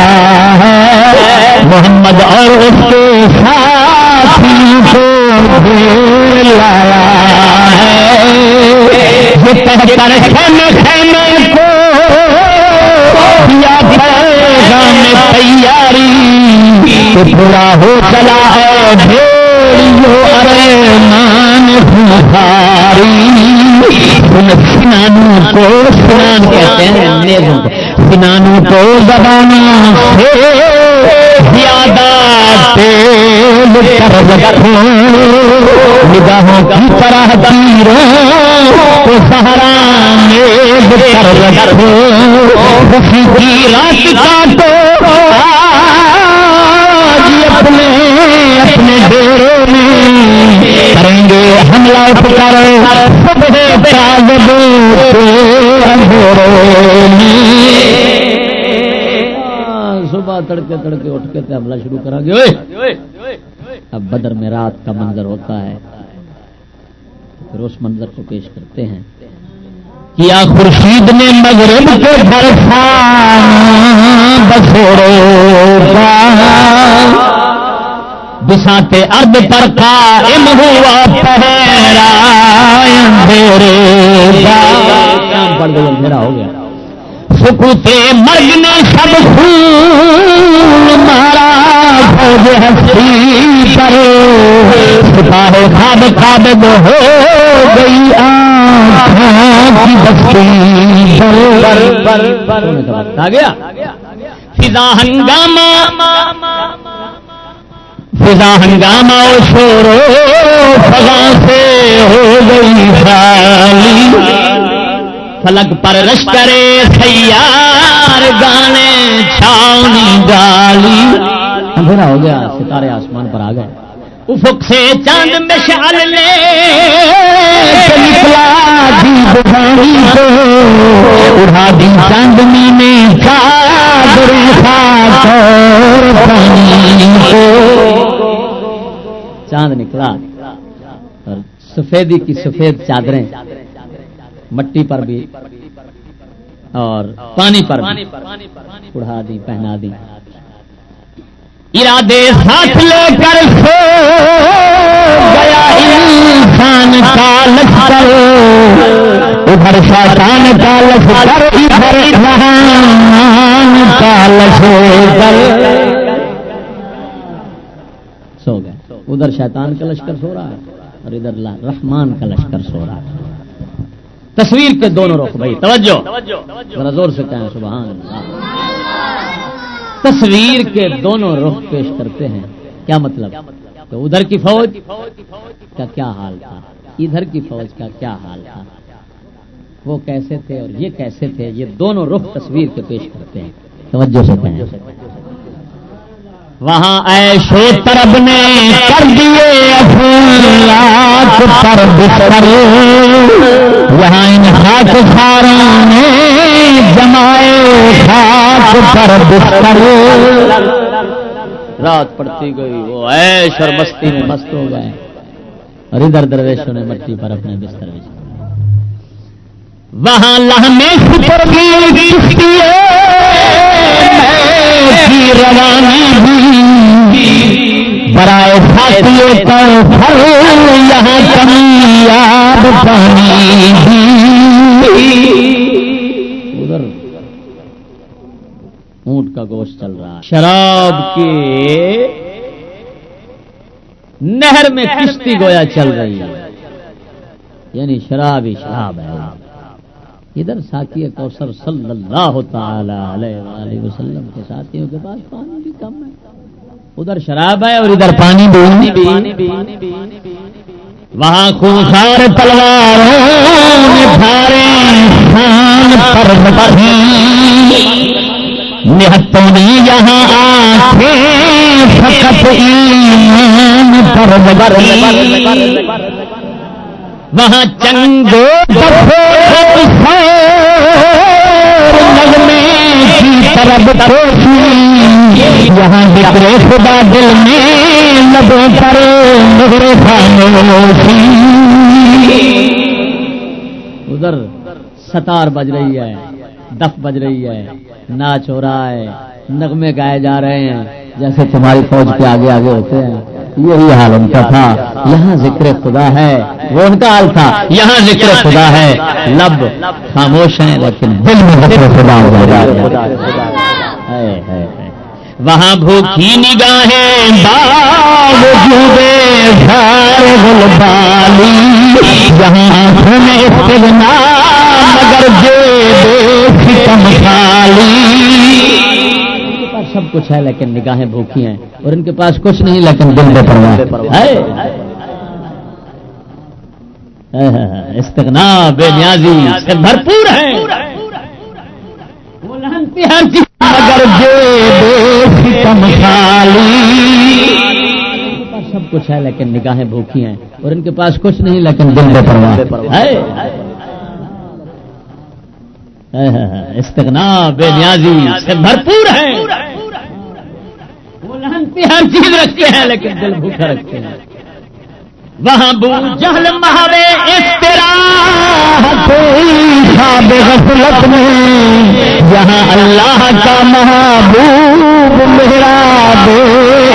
ہے۔ محمد اور اس کے ساتھی کو لایا ہے۔ یہ کر خیمے خیمے کو تیاری پورا ہو چلا ہے بھیڑیو ارے مان بخاری سنانو کو سنان کہتے ہیں سنانو کو زبانوں سے زیادہ تیل رکھو نگاہوں کی طرح تیروں کو سہارا رکھو خوشی کی رات کاٹو آج اپنے اپنے ڈیروں میں کریں گے حملہ کر صبح تڑکے تڑکے اٹھ کے حملہ شروع کرا گے بدر میں رات کا منظر ہوتا ہے پھر اس منظر کو پیش کرتے ہیں کیا خورشید نے مغرب کے برسان بسوڑو بساتے ارد پر قائم ہوا پہرا اندھیرے پڑ اندھیرا ہو گیا۔ سکوتے مرگ نے سب خون مارا۔ فوج ہستی پر سپاہ خواب خواب ہو گئی آنکھوں کی بستی آ گیا فضا ہنگامہ فضا ہنگامہ و شورو فضا سے ہو گئی خالی فلک پر رش کرے سیار گانے چھاؤنی گالی۔ اندھیرا ہو گیا، ستارے آسمان پر آ گئے۔ افق سے چاند مشعل لے نکلا دی کو اڑا دی چاندنی میں چادر چاند نکلا۔ اور سفیدی کی سفید چادریں مٹی پر بھی اور پانی پر بھی۔ اڑا دی، پہنا دی۔ ارادے ساتھ لے کر سو گیا انسان کا لشکر، ادھر شیطان کا لشکر، ادھر رحمان کا لشکر۔ سو گئے ادھر شیطان کا لشکر سو رہا ہے اور ادھر رحمان کا لشکر سو رہا ہے۔ تصویر کے دونوں رخ بھائی، توجہ۔ ذرا زور سے کہیں، سبحان اللہ۔ تصویر کے دونوں رخ پیش کرتے ہیں۔ کیا مطلب؟ تو ادھر کی فوج کا کیا حال تھا؟ ادھر کی فوج کا کیا حال تھا؟ وہ کیسے تھے اور یہ کیسے تھے؟ یہ دونوں رخ تصویر کے پیش کرتے ہیں۔ توجہ سے کہیں وہاں ایشو طرب نے کر دیے پر بستر۔ یہاں ان خاک ساروں نے جمائے خاک پر بستر۔ رات پڑتی گئی، وہ ایش اور مستی میں مست ہو گئے۔ اور ادھر درویشوں نے مٹی پر اپنے بستر بچھا وہاں لہمے سپر کی روانی برائے ساتھیوں پر پھل یہاں کمی، یاد پانی اونٹ کا گوشت چل رہا ہے۔ شراب کے نہر میں کشتی گویا چل رہی ہے۔ یعنی شراب ہی شراب ہے۔ ادھر ساتھی کوثر صلی اللہ تعالی علیہ وسلم کے ساتھیوں کے پاس پانی بھی کم ہے۔ ادھر شراب ہے اور ادھر پانی بھی وہاں خونخار تلواروں نہتوں یہاں آنکھیں فقط ایمان پر وہاں چنگو نغمے کی طرف یہاں ذکر خدا دل میں لبوں پر مغر خاموشی۔ ادھر ستار بج رہی ہے۔ دف بج رہی ہے، ناچ ہو رہا ہے، نغمے گائے جا رہے ہیں، جیسے تمہاری فوج کے آگے آگے ہوتے ہیں۔ یہی حال ان کا تھا۔ یہاں ذکر خدا ہے، وہ ان کا حال تھا۔ یہاں ذکر خدا ہے۔ لب خاموش ہیں، لیکن دل میں ذکر خدا وہاں بھوکی نگاہیں مگر کم خالی سب کچھ ہے لیکن نگاہیں بھوکی ہیں اور ان کے پاس کچھ نہیں لیکن دل میں پرواہ استغنا، بے نیازی، سے بھرپور ہے۔ سب کچھ ہے لیکن نگاہیں بھوکی ہیں اور ان کے پاس کچھ نہیں لیکن دل میں پرواہ استغنا، بے نیازی، سے بھرپور ہے۔ ہر چیز رکھتے ہیں، لیکن دل بھوکا رکھتے ہیں۔ وہاں بو جہل مہارے غفلت میں۔ جہاں اللہ کا محبوب میرا بے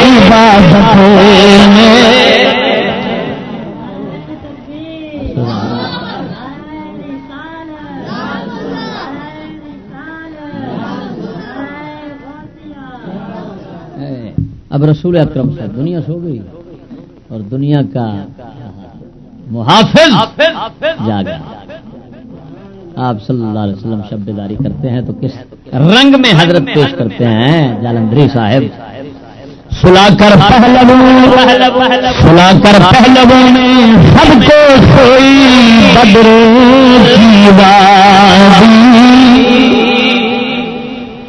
عبادت میں۔ اب رسول اکرم سے دنیا سو گئی اور دنیا کا محافظ جاگا آپ صلی اللہ علیہ وسلم شب داری کرتے ہیں تو کس رنگ میں حضرت پیش کرتے ہیں؟ جالندری صاحب۔ سلا کر سلا کر پہلو میں سب کو سوئی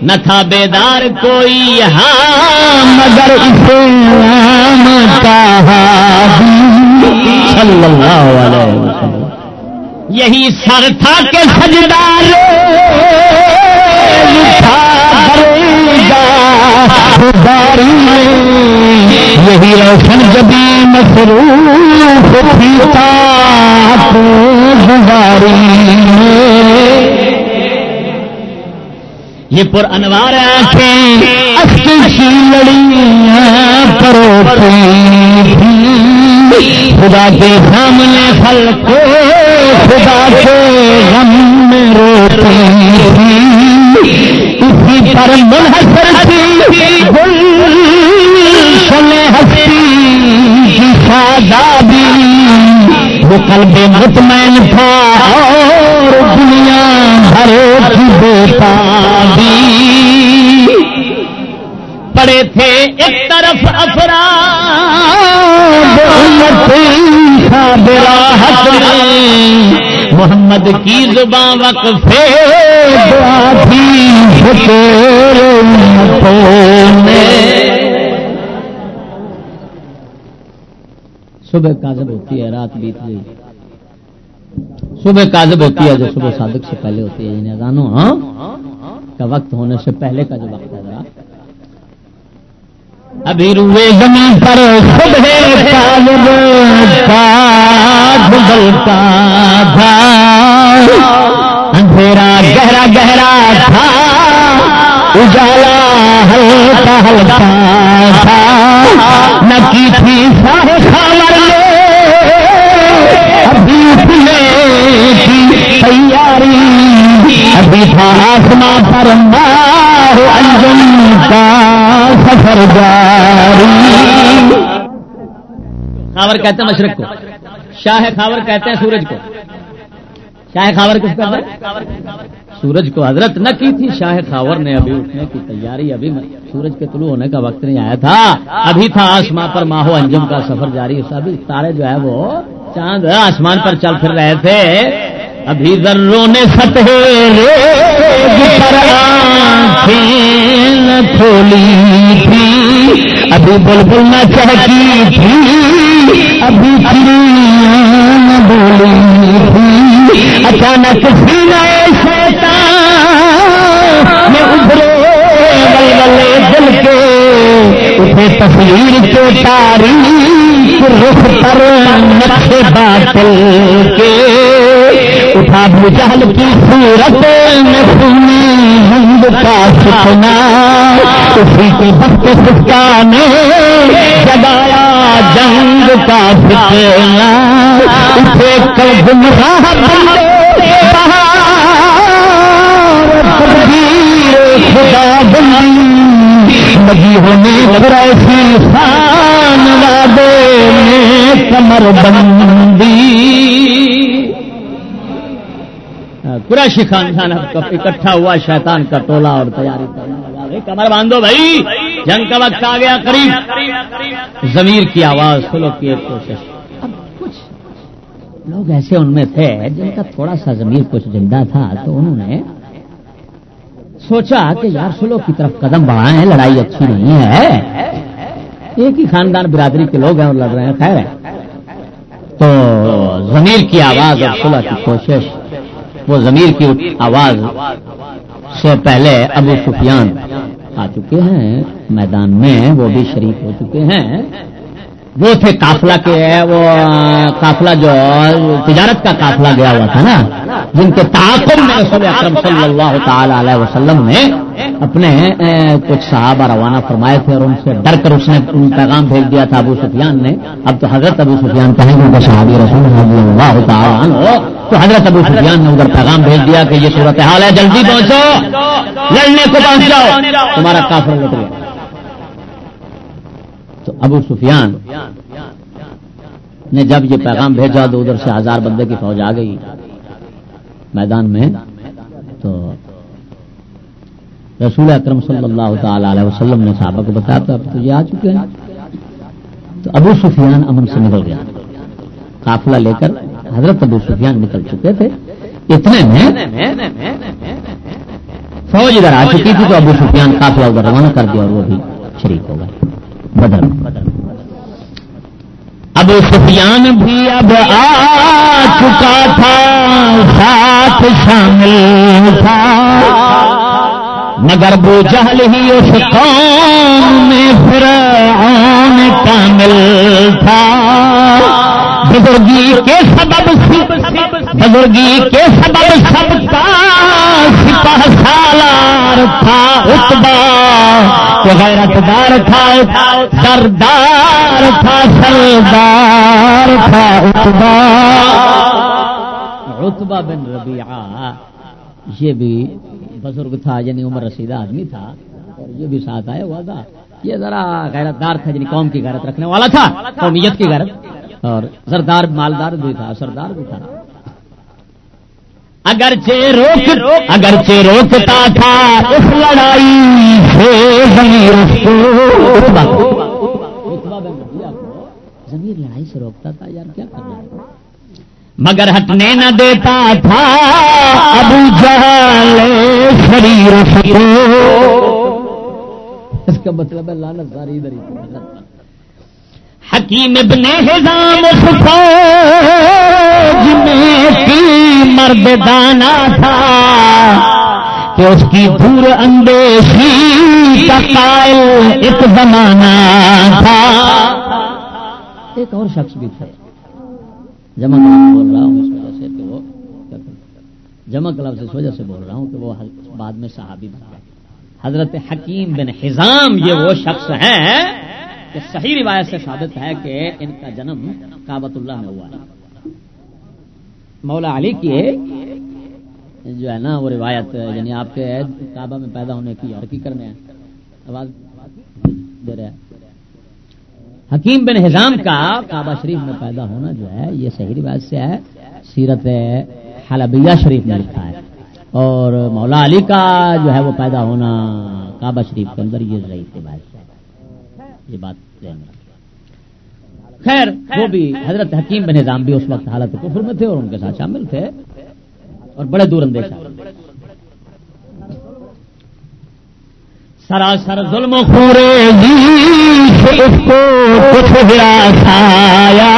نہ تھا بیدار کوئی یہاں، مگر اسلام کا صلی اللہ علیہ وسلم۔ یہی سر تھا کہ سجدار یہی روشن جبی مصروف تھی گزاری یہ پر انوار خدا کے سامنے پھل کو خدا کے غم میں روتی اسی پر منحصر تھی ہستی شادابی وہ قلب مطمئن تھا۔ اور دنیا بھر کی بیتا پڑے تھے ایک طرف افراد محمد کی زبان وقف صبح کاذب ہوتی ہے رات بیت گئی صبح کاذب ہوتی ہے جو صبح صادق سے پہلے ہوتی ہے یعنی اذانوں ہاں؟ کا وقت ہونے سے پہلے کا جو وقت ہے۔ ابھی روئے زمین پر بدلتا تھا۔ اندھیرا گہرا گہرا تھا اجالا ہلکا ہلکا تھا۔ نہ کی تھی سارے خبر ابھی تیاری ابھی تھا آسمان پر انجم کا سفر جاری۔ خاور کہتے ہیں مشرق کو، شاہ خاور کہتے ہیں سورج کو۔ شاہ خاور کس کا سورج کو حضرت نہ کی تھی، شاہ خاور نے ابھی اٹھنے کی تیاری، ابھی سورج کے طلوع ہونے کا وقت نہیں آیا تھا۔ ابھی تھا آسمان پر ماہو انجم کا سفر جاری ابھی تارے جو ہے وہ چاند آسمان پر چل پھر رہے تھے۔ ابھی ذروں نے سطح کھولی تھی۔ ابھی بلبل نہ چہکی تھی، ابھی بولی اچانک سینے شیطان میں ابھرے بلبلے دل کے اٹھے تصویر کے تاریخ رخ پر نقش باطل کے۔ اٹھا بجہل کی صورت میں سنی ہند کا سکنا اسی کے وقت سکا نے جگایا جنگ کا سکنا اسے کل گمراہ بندے خدا بندی۔ لگی ہونے ایسی خان وادے میں کمر بندی۔ قریشی خاندان اکٹھا ہوا، شیطان کا ٹولا اور تیاری کرنا کمر باندھو بھائی، جنگ کا وقت آ گیا قریب۔ ضمیر کی آواز سلو کی ایک کوشش۔ لوگ ایسے ان میں تھے جن کا تھوڑا سا ضمیر کچھ زندہ تھا تو انہوں نے سوچا کہ یار سلو کی طرف قدم بڑھائیں، لڑائی اچھی نہیں ہے۔ ایک ہی خاندان برادری کے لوگ ہیں اور لڑ رہے ہیں، خیر ہے۔ تو ضمیر کی آواز اور سلح کی کوشش، وہ ضمیر کی آواز سے پہلے ابو سفیان آ چکے ہیں، میدان میں وہ بھی شریک ہو چکے ہیں۔ وہ تھے کافلا کے، وہ کافلا جو تجارت کا کافلا گیا ہوا تھا نا، جن کے تعاقب میں رسول اکرم صلی اللہ تعالی علیہ وسلم نے اپنے کچھ صحابہ روانہ فرمائے تھے اور ان سے ڈر کر اس نے پیغام بھیج دیا تھا ابو سفیان نے۔ اب تو حضرت ابو سفیان کہیں گے صحابی رسول اللہ تعالیٰ تو حضرت ابو سفیان نے ادھر پیغام بھیج دیا کہ یہ صورت حال ہے، جلدی پہنچو، لڑنے کو پہنچ جاؤ، تمہارا کافر لٹ گیا۔ تو ابو سفیان نے جب یہ پیغام بھیجا تو ادھر سے ہزار بندے کی فوج آ گئی میدان میں تو رسول اکرم صلی اللہ تعالی علیہ وسلم نے صحابہ کو بتایا تو اب تو یہ آ چکے ہیں۔ تو ابو سفیان امن سے نکل گیا۔ قافلہ لے کر حضرت ابو سفیان نکل چکے تھے۔ اتنے میں فوج ادھر آ چکی تھی تو ابو سفیان قافلہ ادھر روانہ کر دیا اور وہ بھی شریک ہو گئے۔ بدل اب سفیان بھی اب آ چکا تھا، ساتھ شامل تھا۔ مگر بو جہل ہی اس قوم میں فرعون کامل تھا۔ بزرگی کے سبب بزرگی کے سبب سب کا سالار تھا اتبا غیرتدار تھا سردار تھا سردار تھا اتبا اتبا بن ربیعہ، یہ بھی بزرگ تھا یعنی عمر رسیدہ آدمی تھا، اور یہ بھی ساتھ آیا ہوا تھا یہ ذرا غیرتدار تھا یعنی قوم کی غیرت رکھنے والا تھا قومیت کی غیرت۔ اور سردار مالدار بھی تھا، سردار بھی تھا۔ اگر روک اگرچہ روکتا تھا اس لڑائی سے زمین لڑائی سے روکتا تھا یار کیا کرنا مگر ہٹنے نہ دیتا تھا ابو جہل شریر اس کا مطلب ہے لالت ساری ادھر حکیم ابن حزام فوج میں کی مرد دانا تھا کہ اس کی دور اندیشی کا قائل ایک زمانہ تھا۔ ایک اور شخص بھی تھا۔ جمع بول رہا ہوں، اس وجہ سے کہ وہ جمع کلب سے اس وجہ سے بول رہا ہوں کہ وہ بعد میں صحابی بنا حضرت حکیم بن حزام یہ وہ شخص ہیں کہ صحیح روایت سے ثابت ہے کہ ان کا جنم کابت اللہ میں ہوا مولا علی کی جو ہے نا وہ روایت یعنی آپ کے کعبہ میں پیدا ہونے کی کی کرنے ہیں آواز دے رہے حکیم بن حزام کا کعبہ شریف میں پیدا ہونا جو ہے، یہ صحیح روایت سے ہے۔ سیرت حلبیہ شریف میں لکھا ہے۔ اور مولا علی کا جو ہے وہ پیدا ہونا کعبہ شریف کے اندر، یہ ضعیف روایت ہے۔ یہ بات خیر، وہ بھی حضرت حکیم بن نظام بھی اس وقت حالت کفر میں تھے اور ان کے ساتھ شامل تھے اور بڑے دور اندیش سراسر ظلم خورے اس کو کچھ سایا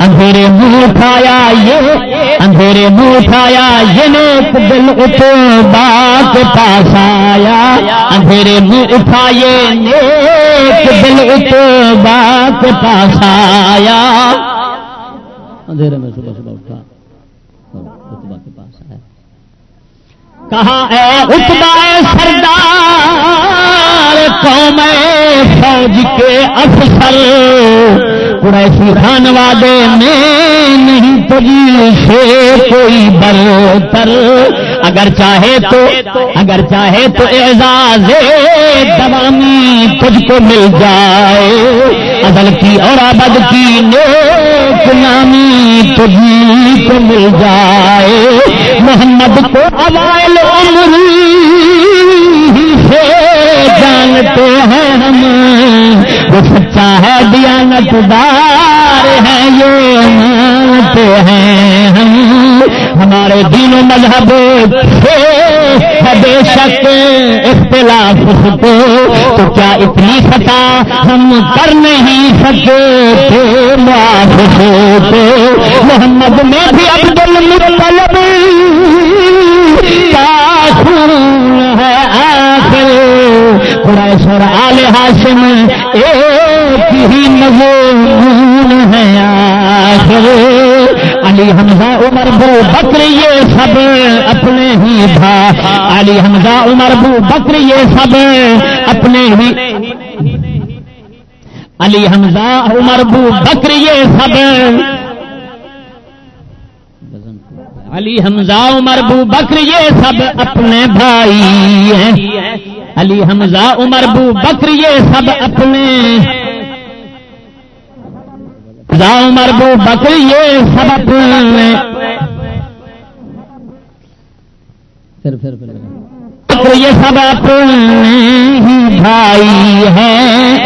اندھیرے منہ اٹھایا، یہ اندھیرے منہ اٹھایا، یہ نیک دل اٹھو بات پاس آیا۔ اندھیرے منہ اٹھائے نیک دل اٹھو بات پاس آیا۔ اندھیرے میں صبح صبح اٹھا۔ اتبا کے پاس آیا۔ کہاں اے اتبا سردار قوم فوج کے افسر۔ قریشی خان وادے میں نہیں تجھی سے کوئی برتر۔ اگر چاہے تو، اگر چاہے تو اعزاز دوامی تجھ کو مل جائے۔ عدل کی اور عبد کی نیک نامی تجھی کو مل جائے۔ محمد کو اوائل عمری جانتے ہیں ہم۔ وہ سچا ہے، دیانت دار ہے یہ مانتے ہیں ہم۔ ہمارے دین و مذہب سے بے شک اختلاف کو تو کیا اتنی سطح ہم کر نہیں سکے تھے معاف تو محمد میں بھی عبد المطلب کا خون ہے۔ اور آل ہاشم ایک ہی مضمون ہے آخر۔ علی حمزہ عمر بو بکر یہ سب اپنے ہی بھا علی حمزہ عمر بو بکر یہ سب اپنے ہی علی حمزہ عمر بو بکر یہ سب علی حمزہ عمر بو بکر یہ سب اپنے بھائی ہیں۔ علی حمزہ، عمر بو بکر، یہ سب اپنے۔ عمر بو بکر، یہ سب اپنے۔ پھر پھر یہ سب اپنے۔ بھائی ہیں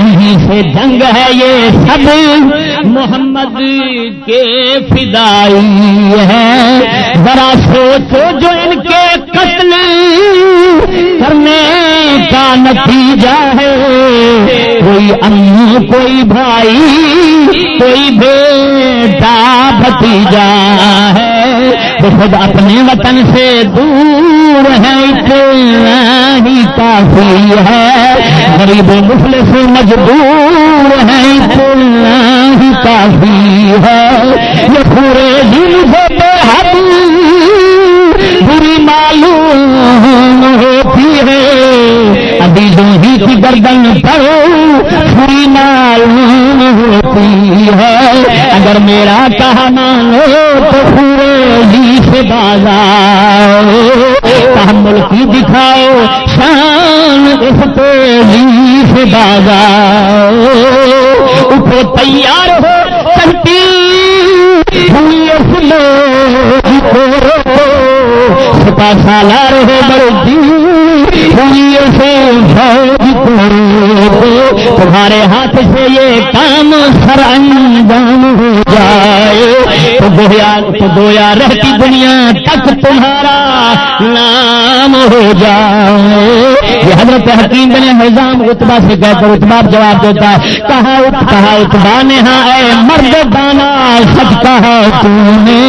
سے جنگ ہے، یہ سب محمد کے فدائی ہے۔ ذرا سوچو جو ان کے قتل کرنے کا نتیجہ ہے۔ کوئی امی، کوئی بھائی، کوئی بیٹا بھتیجا ہے۔ تو خود اپنے وطن سے دور ہے اتنا ہی کافی ہے۔ غریب مفلس مجبور ہے اتنا ہی کافی ہے۔ یہ پورے دن سے بے حد بری معلوم ہوتی ہے، ابھی جو کی گردن پر بری معلوم ہوتی ہے۔ اگر میرا کہا مانو تو پورے ہی سے بازار تحمل کی دکھاؤ، شان اس تیزی سے بازار اٹھو تیار ہو کرتی ہوئی اس لوگ سپا ہو بڑی سے تمہارے ہاتھ سے یہ کام سر انجام ہو جائے۔ تو گویا تو گویا رہتی دنیا تک تمہارا نام ہو جائے یہ حضرت حکیم بن نظام اتبا سے کہہ کر اتبا جواب دیتا ہے کہا کہا اتبا نے ہاں اے مرد دانا سچ کہا تم نے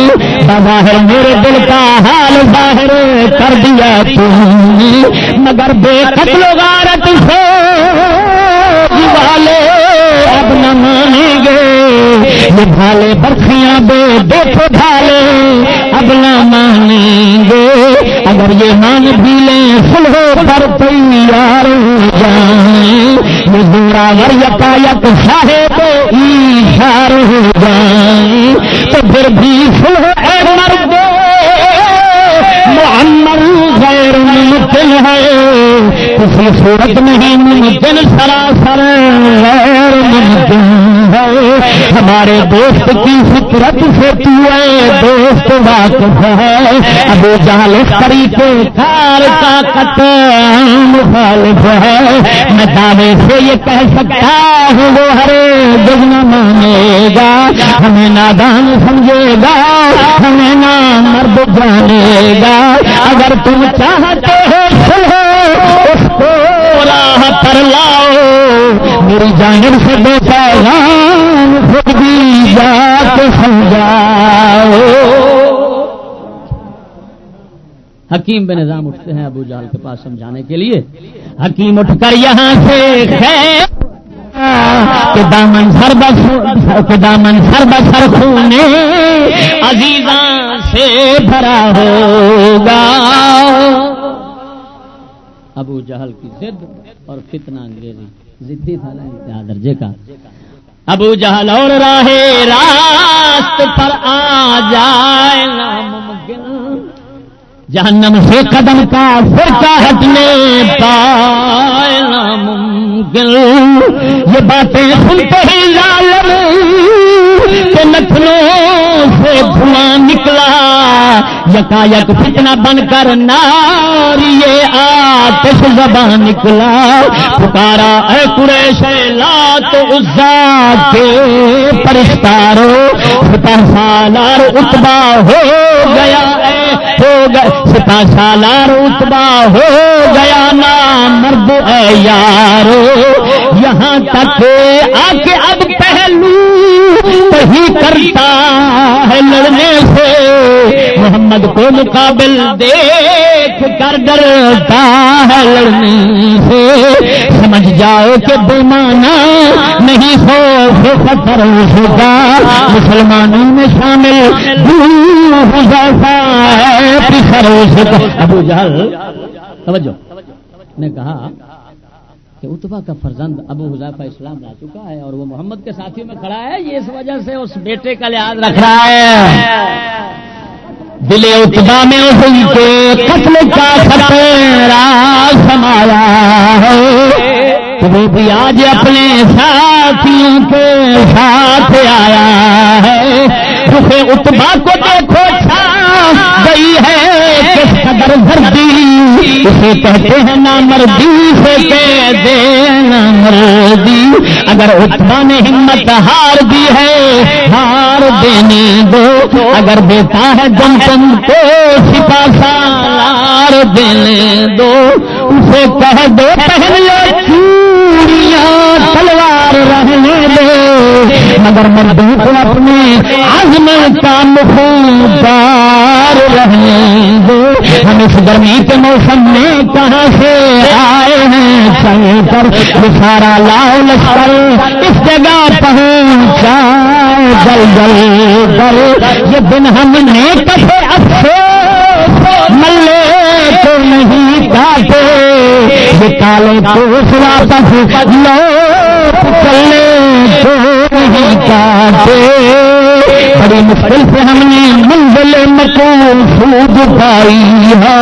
بظاہر میرے دل کا حال ظاہر کر دیا تم نے مگر بے قتل غارت سے والے اب نہ مانیں گے۔ یہ بھالے برفیاں بے دیکھو ڈھالے، اب نہ مانیں گے اگر یہ مان بھی لیں سلو پر تیار ہو جائیں۔ یہ دورا ور یکا یک کی سے تو ہے، دوست واقف ہے۔ ابو جہل طریقے کار کا قطع مخالف ہے۔ میں دعوے سے یہ کہہ سکتا ہوں، وہ ہرے دگنا مانے گا۔ ہمیں نادان سمجھے گا، ہمیں نہ مرد جانے گا۔ اگر تم چاہتے ہو اس کو راہ پر لاؤ۔ میری جانب سے دو پیغام خود بھی جا کے سمجھاؤ۔ حکیم بے نظام اٹھتے ہیں ابو جال کے پاس سمجھانے کے لیے۔ حکیم اٹھ کر یہاں سے کہ دامن سر بس کہ دامن سر بسر خونے عزیزاں سے بھرا ہوگا۔ ابو جہل کی ضد اور فتنہ انگریزی۔ ضدی تھا نا درجے کا۔ ابو جہل اور راہ راست پر آ جائے ناممکن جہنم سے قدم کا فرقہ ہٹنے پائے ناممکن یہ باتیں سنتے ہی ظالم کے نتنوں سے دھواں نکلا۔ یکا یک فتنہ بن کر ناری آتش زبان نکلا۔ پکارا اے قریش لا تو عزا کے پرستارو فتح سالار اتبا ہو گیا۔ اے ہو گیا سپا سالار اتبا ہو گیا نا مرد اے یارو، یہاں تک آ کے اب پہلو وہی کرتا ہے لڑنے سے۔ محمد کو مقابل دیکھ کر ڈرتا ہے لڑنے سے۔ سمجھ جاؤ کہ بیمانہ نہیں ہو خطر ہوگا۔ مسلمانوں میں شامل ہے ابو جہل توجہ۔ نے کہا کہ اتبا کا فرزند ابو حذیفہ اسلام لا چکا ہے اور وہ محمد کے ساتھیوں میں کھڑا ہے یہ اس وجہ سے اس بیٹے کا لحاظ رکھ رہا ہے۔ دل اتبا میں اس کے قتل کا خطرہ سمایا ہے۔ وہ بھی آج اپنے ساتھیوں کے ساتھ آیا ہے۔ اسے اتبا کو دیکھو چھا گئی ہے کس قدر دردی اسے کہتے ہیں نا مردی سے کہہ دے نا مردی۔ اگر اتبا نے ہمت ہار دی ہے، ہار دینے دو۔ اگر دیتا ہے دم تم کو سپا سالار دینے دو۔ اسے کہہ دو پہن لو تلوار رہنے دے مگر مردوں کو اپنے عزم کا مخدار رہنے دو ہم اس گرمی کے موسم میں کہاں سے آئے ہیں؟ چل کر سارا لاؤ لشکر اس جگہ پہنچا جل جل جل یہ دن ہم نے کٹے افسوس ملے تو نہیں کاٹے۔ یہ کالے پوس واپس لو چلے تو نہیں جاتے۔ بڑی مشکل سے ہم نے منزل مقصود پائی ہے۔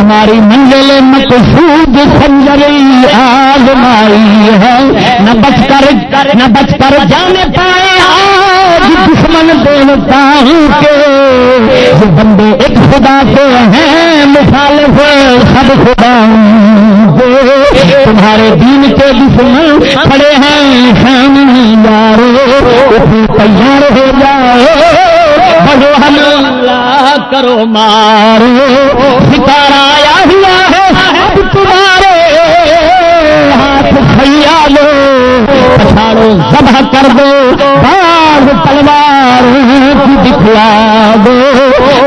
ہماری منزل مقصود سنجری آزمائی ہے۔ نہ بچ کر نہ بچ کر جانے پائے آج دشمن دیوتاؤں کے۔ جو بندے ایک خدا کے ہیں مخالف سب خدا تمہارے دین کے دشمن کھڑے ہیں سامنے یارو تیار ہو جاؤ۔ بڑو حملہ کرو، مارو۔ ستارہ آیا ہوا ہے، تمہارے ہاتھ کھیا لو پچھاڑو ذبح کر دو باغ تلوار کی دکھلا دو۔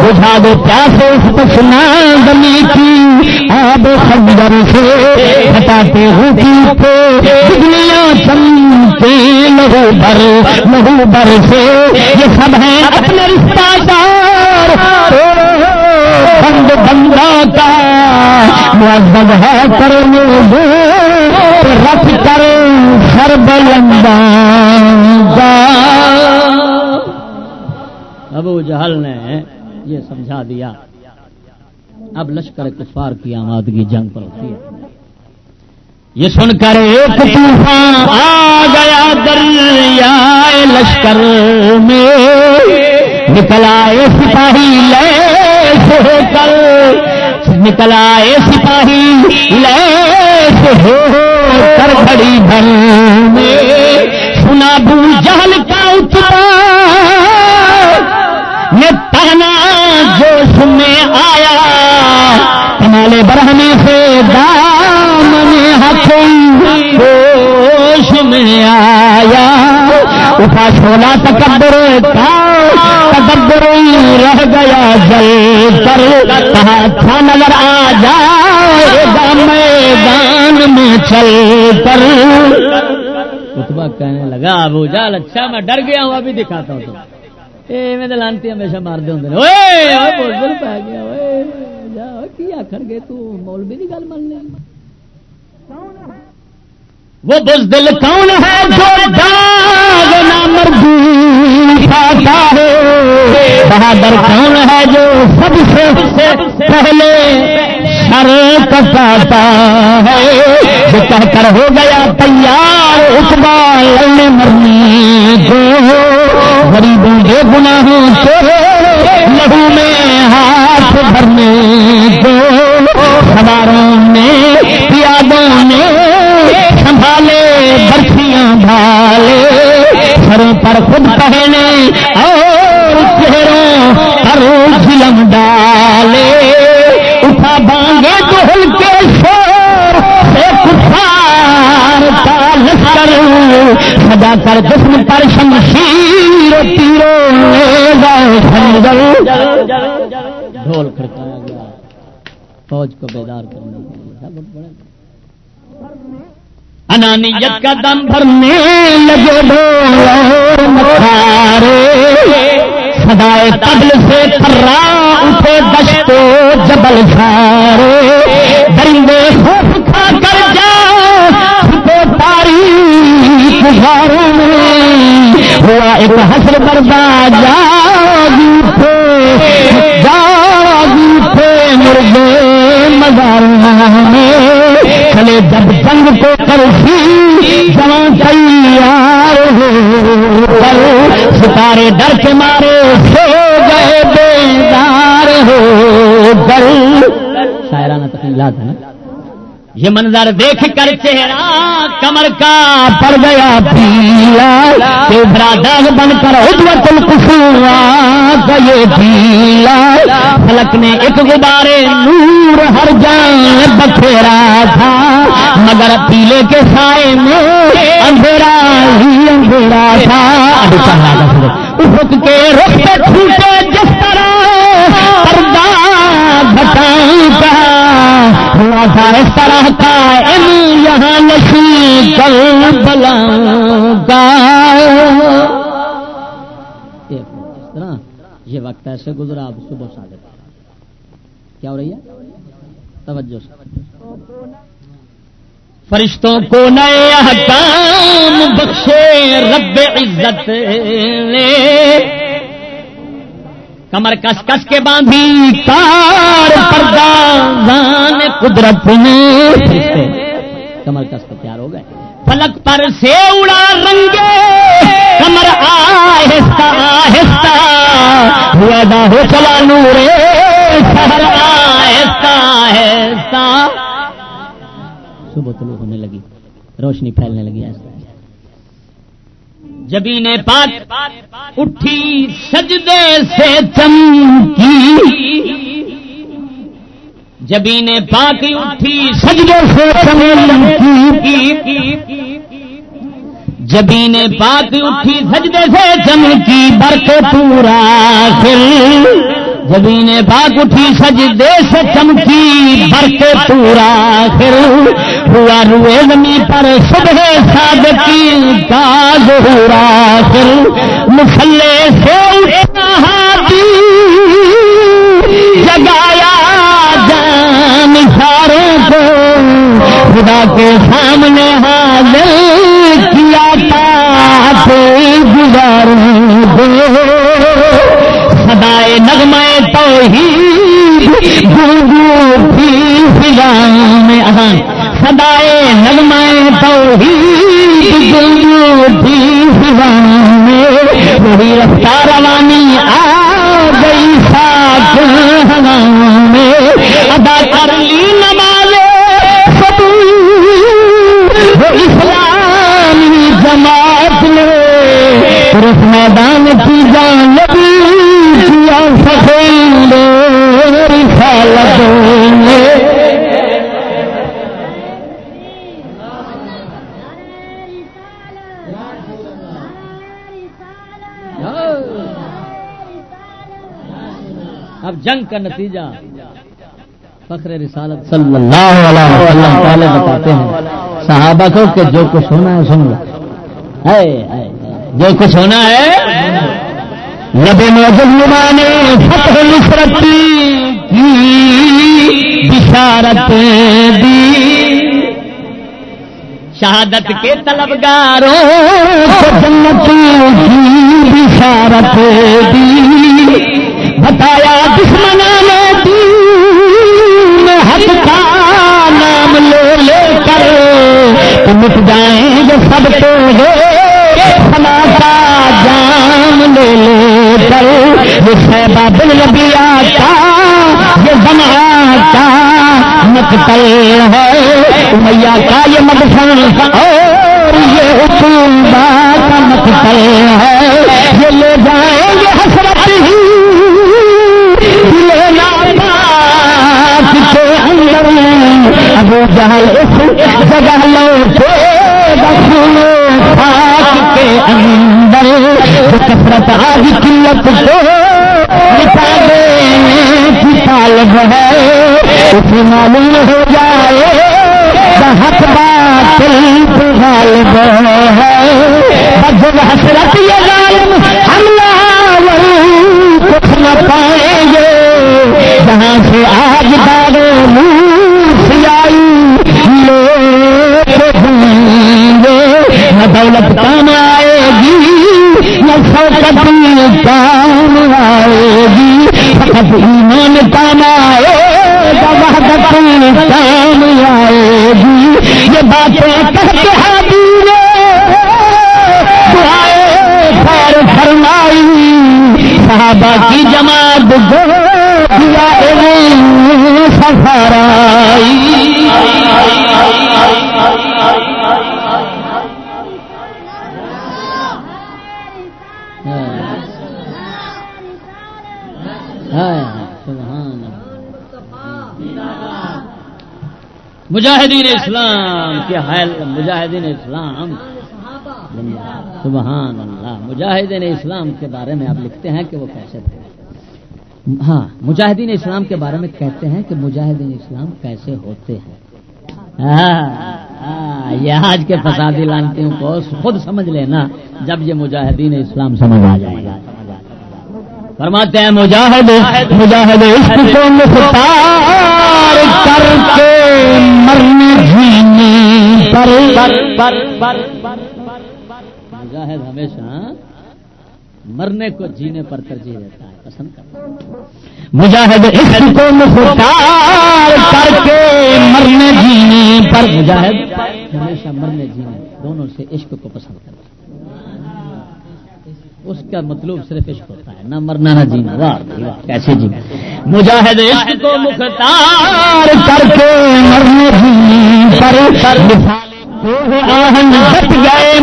بجھا دو پیاسے پسنا گلی کی۔ آب خنجر سے ہٹاتے ہوں کی بجلیاں چمتے لہو بر لہو بر سے۔ یہ سب ہیں اپنے رشتہ دار۔ بند بندہ کا معذب ہے کرنے دو۔ رکھ کر سر ابو جہل نے یہ سمجھا دیا۔ اب لشکر کفار کی آمادگی جنگ پر ہوتی ہے۔ یہ سن کر ایک طوفان آ گیا دریا لشکر میں۔ نکل آئے سپاہی لے سو کر۔ نکل آئے سپاہی لے سو کر گھڑی بھر میں۔ سنا بو جہل کا اترا یہ تانا جوش میں آیا۔ کمالے برہنے سے دامن ہاتھ جوش میں آیا۔ اٹھا چھولا تکبر کا تکبر رہ گیا جل کر تھا نظر آ جائے میدان میں چل کر اتبا کہنے لگا، ابو جال اچھا میں ڈر گیا ہوں، ابھی دکھاتا ہوں تو۔ میں لانتی ہمیشہ مارتے ہوں پی گیا کی آخر گے تو؟ مولوی کی گل مان لی وہ بزدل کون ہے جو داغ نامردی کھاتا ہے بہادر کون ہے جو سب سے پہلے سر کٹاتا ہے جو کہہ کر ہو گیا تیار اس بار لڑنے مرنے کو غریبوں کے گناہوں سے لہو میں ہاتھ بھرنے کو سواروں نے پیادوں نے سنبھالے برفیاں ڈھالے سروں پر خود پہنے اور چہروں پر ظلم ڈالے۔ اٹھا بانگے دہل کے شور سے کفار کا لشکر۔ سجا کر جسم پر شمشیر تیروں ڈھول کھڑکایا گیا۔ فوج کو بیدار کرنے کے لیے۔ انانیت کا دم بھرنے لگے مکھارے۔ سدائے تبل سے تھرا اٹھے دشت جبل سارے۔ درندے خوف کھا کر جا چھپے تاریخ گزاروں میں۔ ہوا ایک حسر بردا جاگی تھے جاگی تھے مرغے مزاروں میں۔ چلے جب جنگ کو کرسی جوان تیار ہو۔ ستارے ڈر کے مارے یہ منظر دیکھ کر چہرہ کمر کا پڑ گیا پیلا تیسرا داغ بن کر ادوت القصوا گئے پیلا۔ فلک نے ایک غبارے نور ہر جان بکھیرا تھا، مگر پیلے کے سائے میں اندھیرا ہی اندھیرا تھا۔ افق کے رخ پہ جس طرح پردہ بٹاؤں تھا اس طرح کا یہاں نشی کل بلا یہ وقت ایسے گزرا اب صبح ساگر کیا ہو رہی ہے؟ توجہ فرشتوں کو نئے احکام بخشے رب عزت نے۔ کمر کس کس کے باندھی تار پردان قدرت نے کمر کس کے تیار ہو گئے۔ فلک پر سے اڑا رنگے۔ کمر آہستہ آہستہ ہوا ہو چلا نورے۔ شہر آہستہ آہستہ۔ صبح طلوع ہونے لگی، روشنی پھیلنے لگی۔ ایسا جبی نے پاک اٹھی سجدے سے چمکی۔ جبی نے پاک اٹھی سجدے سے چمکی۔ جبین نے پاک اٹھی سجدے سے چمکی۔ برق پورا کھل جبی نے پاک اٹھی، سجدے سے چمکی برق پورا کھل ہوا روئے زمین پر، صبح صادقی کا ظہور آخر مسلے سے اٹھنا ہاتھی۔ جگایا جان ساروں کو، خدا کے سامنے حاضر توحید سدائے نغمہ توحید وہی رفتار روانی آ گئی ساتھ میں۔ ادا کر لی نماز اسلامی جماعت میں صرف میدان کا نتیجہ فخر رسالت صلی اللہ علیہ وسلم پہلے بتاتے ہیں۔ صحابہ کو کہ جو کچھ ہونا ہے سن لو۔ جو کچھ ہونا ہے۔ نبی موجود نے فتح نصرت کی بشارت دی۔ شہادت کے طلبگاروں جنت کی بشارت دی۔ بتایا دشمن دین، حق کا نام لے لے کر مٹ جائیں گے سب تو سما کا جام لے لے کر۔ یہ صحبہ بل لبیا کا، یہ بنا کا مقتل ہے۔ میاں کا یہ مدفن اور یہ حکوم کا مقتل ہے۔ یہ لے جائیں گے حسرت ہی۔ ابو جہل اس جگہ لوٹے خاک کے اندر۔ کثرت آج قلت کو مٹا کی طالب ہے۔ اسی معلوم ہو جائے حق باطل پہ غالب ہے۔ جب حسرت یہ ظالم حملہ کچھ نہ پائیں گے جہاں سے آج دارو سیائی نہ دولت کام آئے گی، نہ سوکتی کام آئے گی۔ فقط ایمان کام آئے گا وحدت کام آئے گی۔ یہ باتیں کہتے حاضی دعائے خیر فرمائی۔ صحابہ کی جماعت گو۔ مجاہدین اسلام کے مجاہدین اسلام۔ سبحان اللہ۔ مجاہدین اسلام کے بارے میں آپ لکھتے ہیں کہ وہ کیسے تھے؟ ہاں مجاہدین اسلام کے بارے میں کہتے ہیں کہ مجاہدین اسلام کیسے ہوتے ہیں یہ آج کے فسادی لانتیوں کو خود سمجھ لینا جب یہ مجاہدین اسلام سمجھ آ جائے گا فرماتے ہیں مجاہد مجاہد کر کے مرنے مجاہد ہمیشہ مرنے کو جینے پر ترجیح دیتا ہے، پسند کرتا مجاہد عشق کو مختار کر کے مرنے جینے پر مجاہد ہمیشہ مرنے جینے، دونوں سے عشق کو پسند کرتا ہے۔ اس کا مطلوب صرف عشق ہوتا ہے، نہ مرنا، نہ جینا۔ واہ کیسے جی مجاہد عشق کو مختار کر کے مرنے جینے پر آہن بچ گئے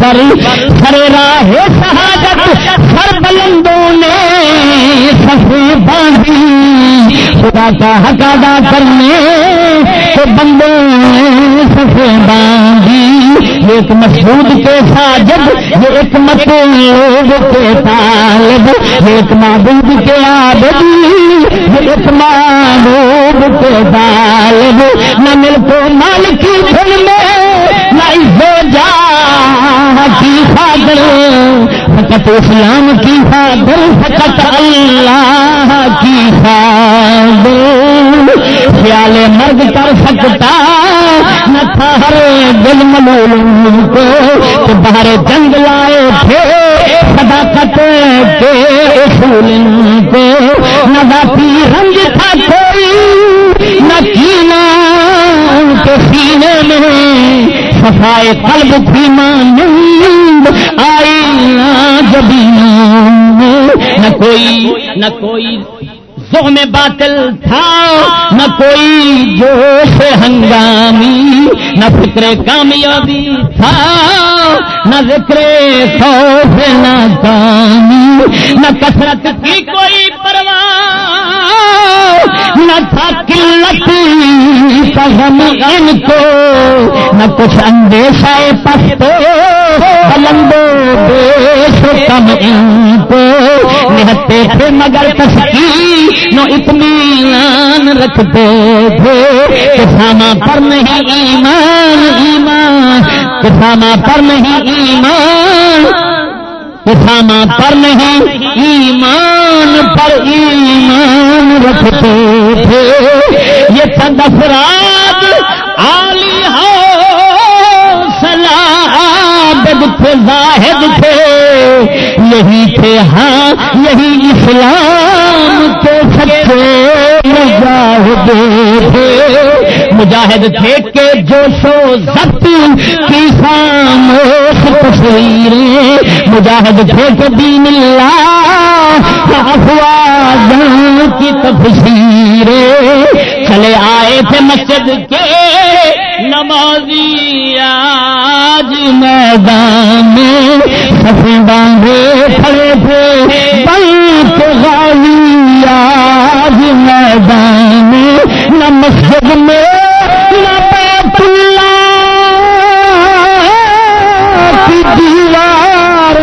پر سر راہ سر بلندوں نے سفے باندھی۔ خدا کا حق ادا کرنے کے بندوں نے سفے باندھی۔ ایک مسعود کے ساجد، یہ ایک مطلوب کے طالب ایک معبود کے عابدی یہ ایک معبود کے طالب۔ نہ مل کو مال کی دھن میں لائی ہو جا کی خادر فقط اسلام کی خادر فقط اللہ کی خادر خیال مرد کر سکتا تھا ہر دل ملول کو باہر جنگ لائے تھے، صداقت کے اصول کو۔ نہ باقی رنگ تھا کوئی، نہ کینا کے سینے میں۔ صفائے قلب تھی مانند آئی نہ جبی نہ کوئی نہ کوئی میں باطل تھا، نہ کوئی جوش ہنگامی، نہ فکر کامیابی تھا، نہ ذکر خوف نہ کامی نہ کثرت کی کوئی پرواہ، نہ تھا قلت کا غم ان کو، نہ کچھ اندیشہ پستو بلندو بیش کم ان کو نہتے تھے مگر تسکی نو اطمینان رکھتے تھے کسانا پر نہیں ایمان ایمان کسانا پر نہیں ایمان کسانا پر نہیں ایمان، پر ایمان رکھتے تھے۔ یہ چند زاہد تھے، یہی تھے ہاں یہی اسلام کے سچے مجاہد تھے۔ مجاہد تھے کہ جو سو ضبط کی خاموش تصویریں۔ مجاہد تھے کہ دین اللہ افواج کی تفسیریں۔ چلے آئے تھے مسجد کے نمازی آج میدان میں سفی باندھے کھڑے تھے۔ بنک غالی آج میدان میں نہ مسجد میں، نہ بیت اللہ کی دیوار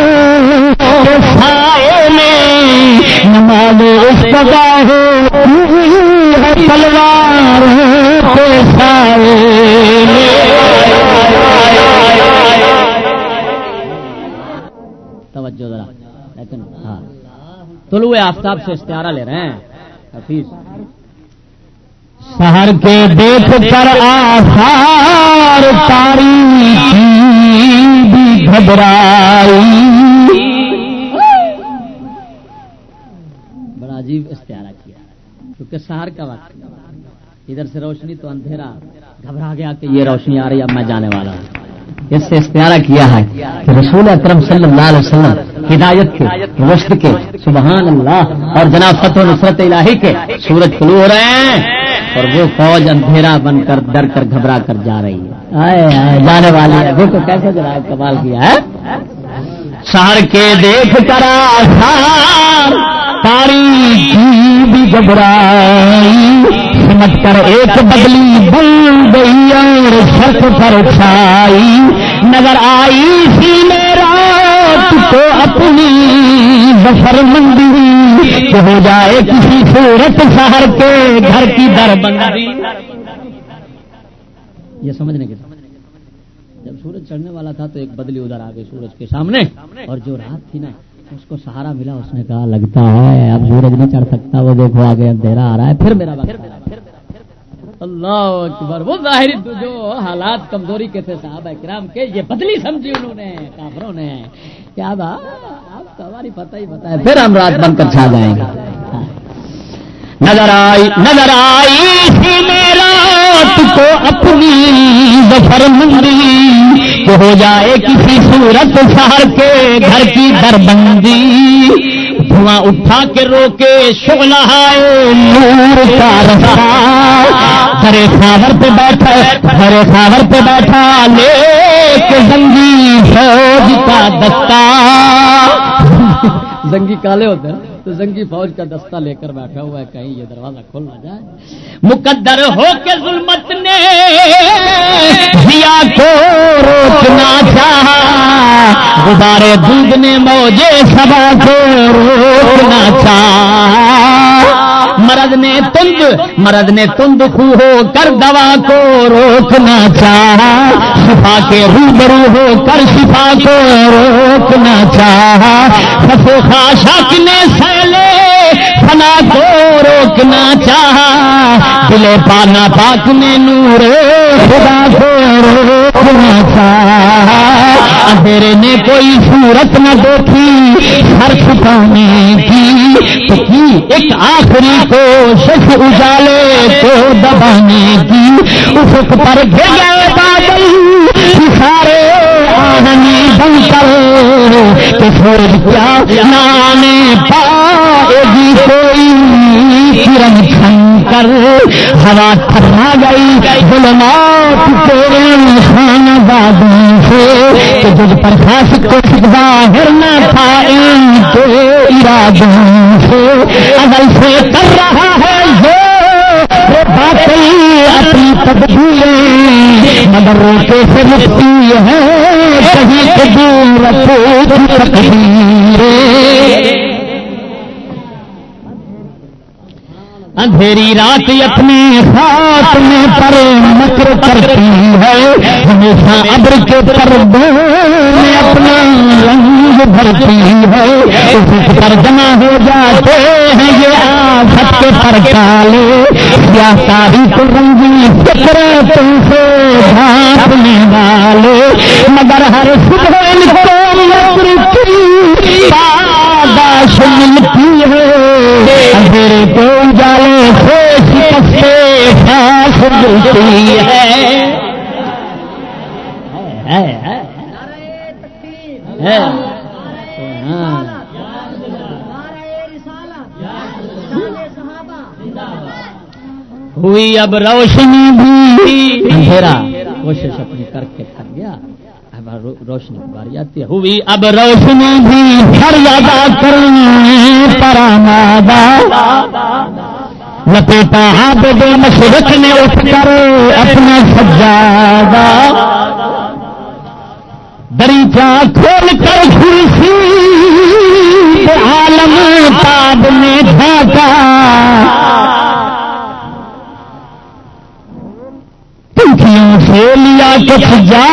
سائے میں۔ نماز اس آفتاب سے استعارہ لے رہے ہیں۔ حفیظ۔ شہر کے دیکھ کر آثار تاریخی بھی گھبرائی۔ بڑا عجیب استعارہ کیا۔ کیونکہ سہار کا وقت ادھر سے روشنی تو اندھیرا۔ گھبرا گیا کہ یہ روشنی آ رہی اب میں جانے والا ہوں۔ اس سے استعارہ کیا ہے کہ رسول اکرم صلی اللہ علیہ وسلم ہدایت کے رشت کے سبحان اللہ۔ اور جناب فتح نصرت الہی کے سورج طلوع ہو رہے ہیں اور وہ فوج اندھیرا بن کر ڈر کر گھبرا کر جا رہی ہے۔ آئے آئے۔ جانے والی ہے۔ دیکھو کیسے ذرا کمال کیا ہے۔ شہر کے دیکھ کر آثار تاریخی بھی گھبرائی۔ سمجھ کر ایک بدلی بن گئی اور سرف پر چھائی نظر آئی سی تو اپنی بفر مندی ہو جائے کسی صورت شہر کے گھر کی در بندی یہ سمجھنے کے جب سورج چڑھنے والا تھا تو ایک بدلی ادھر آ گئی سورج کے سامنے۔ اور جو رات تھی نا، اس کو سہارا ملا، اس نے کہا، لگتا ہے اب سورج نہیں چڑھ سکتا، وہ دیکھو آگے اندھیرا آ رہا ہے، پھر میرا اللہ اکبر، وہ ظاہری جو حالات کمزوری کے تھے صاحب کرام کے، یہ بدلی سمجھی انہوں نے، کافروں نے۔ کیا بات؟ آپ کو ہماری پتہ ہی پتہ ہے، پھر ہم رات بن کر چھا جائیں گے۔ نظر آئی نظر آئی سی میرا کو اپنی بفر مندی ہو جائے کسی صورت شہر کے گھر کی دربندی۔ دھواں اٹھا کے روکے، شغلہ نور کا رسا ہرے خاور پہ بیٹھا، ہرے خاور پہ بیٹھا۔ لے کے زنگی فوج کا دستہ۔ زنگی کالے ہوتے ہیں۔ تو زنگی فوج کا دستہ لے کر بیٹھا ہوا ہے، کہیں یہ دروازہ کھول نہ جائے۔ مقدر ہو کے ظلمت نے دیا کو روکنا چاہا غبارے دودھ نے موجے سبا کو روکنا چاہا مرد نے تند، مرد نے تند خو ہو کر دوا کو روکنا چاہا۔ شفا کے روبرو ہو کر شفا کو روکنا چاہا۔ سفو خاشاک نے سیلے فنا کو روکنا چاہا، دل پانا پاک نے نور، خدا کو روکنا چاہا۔ اندھیرے نے کوئی صورت نہ دیکھی، ہر چھپانے کی۔ تو کی ایک آخری کوشش اجالے کو دبانے کی؟ اس پر گئے بادل، سارے آہنی بن کر۔ سورج کیا نانے پا پائے گی کوئی کرن چھن کر ہوا تھرا گئی، ظلمات کے خان بادوں سے۔ کہ جج پر خاص کو ظاہر نہ تھا، ان کے ارادوں سے۔ اگر سے کر رہا ہے یہ اپنی تبدیلیں مگر روکے سے مکتی ہے، کہیں سے دور تقدیر اندھیری رات اپنی ہاتھ میں پر مکر کرتی ہے۔ ہمیشہ ابر کے پردوں میں اپنا رنگ بھرتی ہے۔ اس پر جمع ہو جاتے ہیں یہ آفت کے پر کالے یا تاریخ رنگی فکر تم سے ڈھانپنے والے مگر ہر صبح ان کو مکر کی پاداش ملتی ہے۔ اندھیرے کو جالے ملتی ہے ہوئی اب روشنی بھی۔ اندھیرا۔ کوشش اپنی کر کے تھک گیا۔ روشنی باری آتی ہے۔ ہوئی اب روشنی بھی۔ ہر یادا کرنے پر لپیٹا ہاتھ دے مشرق نے اٹھ کر اپنا سجادہ۔ دریچہ کھول کر خرسی عالم تاب نے ڈھاکا پنکھیوں سے لیا کچھ جا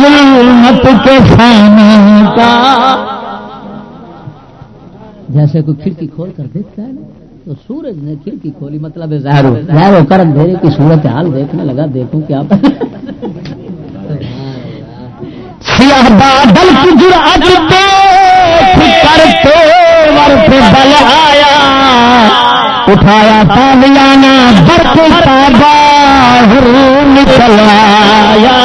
ظلمت کے سامنے کا۔ جیسے کوئی کھڑکی کھول کر دیکھتا ہے نا۔ تو سورج نے کھڑکی کھولی مطلب ہو۔ ظاہر ہو۔ کر اندھیرے کی صورت حال دیکھنے لگا دیکھوں کیا سیاہ بادل کی جرأت ورت بل آیا۔ اٹھایا تالیانا برت باہر نکل آیا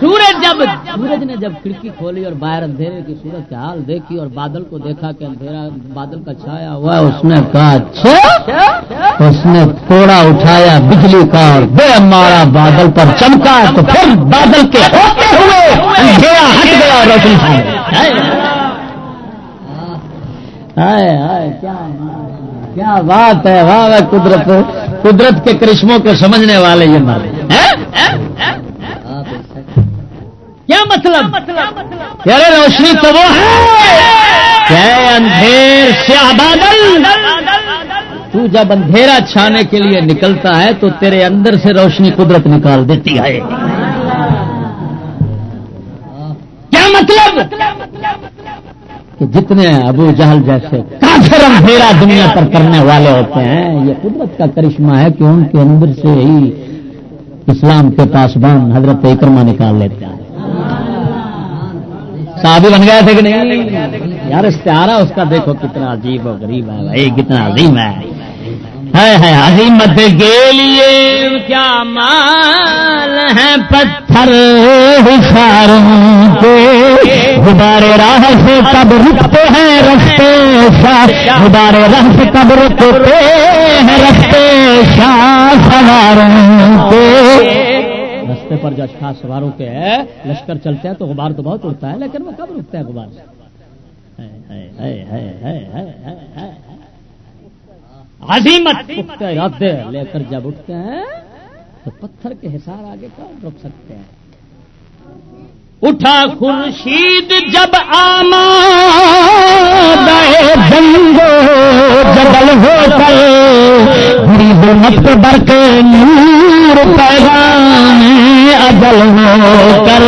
سورج جب سورج نے جب کھڑکی کھولی اور باہر اندھیرے کی صورت حال دیکھی اور بادل کو دیکھا کہ اندھیرا بادل کا چھایا ہوا اس نے کہا اچھا اس نے کوڑا اٹھایا بجلی کا اور بے مارا بادل پر چمکا تو پھر بادل کے ہوتے ہوئے اندھیرا ہٹ گیا روشنی کیا بات ہے واہ قدرت قدرت کے کرشموں کو سمجھنے والے یہ مارے مطلب؟ ارے روشنی تو وہ ہے اندھیر سیاہ بادل تو جب اندھیرا چھانے کے لیے نکلتا ہے تو تیرے اندر سے روشنی قدرت نکال دیتی ہے۔ کیا مطلب؟ کہ جتنے ابو جہل جیسے کافر اندھیرا دنیا پر کرنے والے ہوتے ہیں یہ قدرت کا کرشمہ ہے کہ ان کے اندر سے ہی اسلام کے پاسبان حضرت اکرما نکال لیتے ہیں۔ صحابی بن گئے تھے کہ نہیں؟ یار استعارہ اس کا دیکھو کتنا عجیب و غریب ہے بھائی، کتنا عظیم ہے۔ عظیمت کے لیے کیا مال ہے پتھر کے؟ غبارے راہ سے کب رکتے ہیں رستے شاہ؟ غبارے راہ سے کب رکتے ہیں رستے شاہ سواروں کے؟ رستے پر جو اشخاص سواروں کے ہے، لشکر چلتے ہیں تو غبار تو بہت اڑتا ہے، لیکن وہ کب رکتا ہے غبار عظیمت ارادے لے کر جب اٹھتے ہیں، تو پتھر کے حسار آگے کون رک سکتے ہیں؟ اٹھا خورشید جب آما جنگو جبل ہو کر مت بر کے نور پیغام اجل ہو کر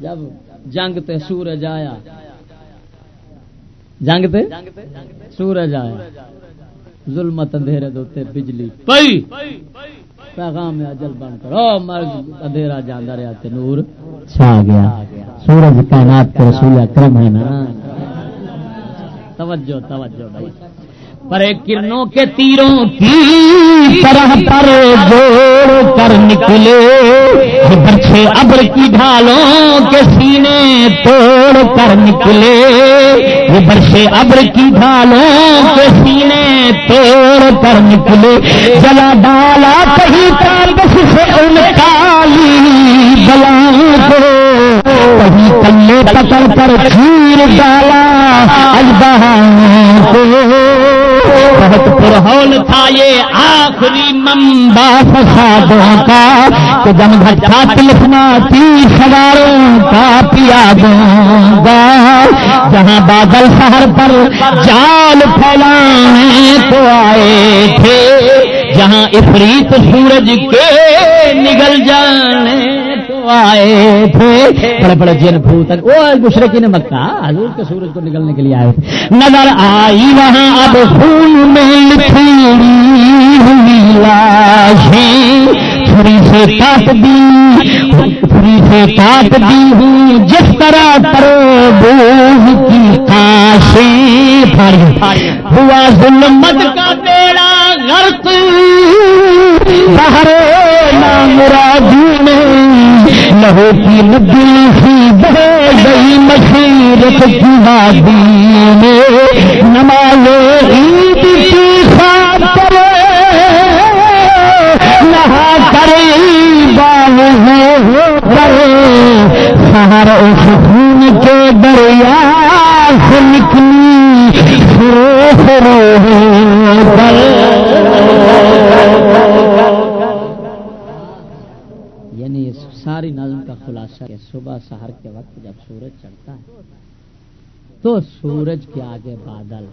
جب جنگ تے سورج آیا۔ جنگ تے سورج آیا۔ ظلمت اندھیرے دوتے بجلی۔ پئی پیغام اجل بن کر۔ او مرگ اندھیرا جانا رہا تے نور۔ چھا گیا۔ سورج کائنات کے رسول اکرم ہے نا۔ توجہ توجہ بھائی۔ پر کرنوں کے تیروں کی طرح پر جوڑ کر نکلے۔ برچے ابر کی ڈھالوں کے سینے توڑ کر نکلے۔ وہ برشے ابر کی ڈھالوں کے سینے توڑ کر نکلے۔ جلا ڈالا کہیں کاغذ سے ان کالی بلاؤں کو۔ کہیں کلے پکڑ کر کھیر ڈالا اجبہ کو۔ بہت پرہول تھا یہ آخری ممبا فسادوں کا تو جم گھٹا لکھنا تین سواروں کا پیا دوں گا جہاں بادل شہر پر جال پھیلانے کو آئے تھے، جہاں افریت سورج کے نگل جانے آئے تھے۔ بڑے بڑے جن بھوت وہ مشرقی نے مکہ حضور کے سورج کو نکلنے کے لیے آئے تھے۔ نظر آئی وہاں اب خون میں چھری سے کاٹ دی چھری سے کاٹ دی ہوں۔ جس طرح کرو بوہ کی کاشیں ہوا ظلمت کا بیڑا غرق۔ بہرے نامرادی میں لہو کی ندی سی بہ گئی مشیرت کی وادی میں نماز عید کی ساتھ کرے نہا کرے بال ہو کرے سہارا اس خون کے دریا سے نکلی سرو سرو کا صبح سہر کے وقت جب سورج چڑھتا ہے، تو سورج کے آگے بادل،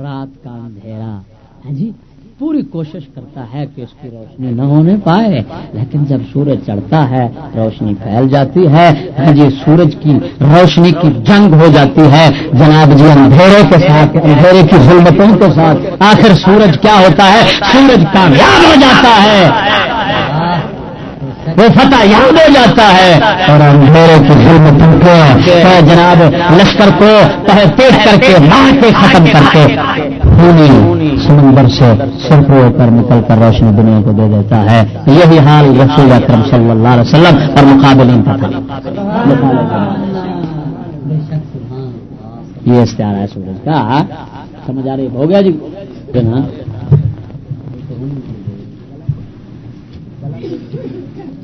رات کا اندھیرا ہاں جی پوری کوشش کرتا ہے کہ اس کی روشنی نہ ہونے پائے۔ لیکن جب سورج چڑھتا ہے، روشنی پھیل جاتی ہے۔ ہاں جی سورج کی روشنی کی جنگ ہو جاتی ہے۔ جناب جی اندھیرے کے ساتھ، اندھیرے کی ظلمتوں کے ساتھ آخر سورج کیا ہوتا ہے؟ سورج کامیاب ہو جاتا ہے۔ وہ فتح یاد ہو جاتا ہے۔ اور اندھیرے کی ظلم کو جناب، لشکر کو پیٹ کر کے مار کے ختم کر کے۔ خونی سمندر سے سر کو کر نکل کر روشنی دنیا کو دے دیتا ہے۔ یہی حال رسول اکرم صلی اللہ علیہ وسلم اور مقابلے کا تھا۔ یہ اشتہار ہے سورج کا۔ سمجھ آ رہی ہو گیا جی؟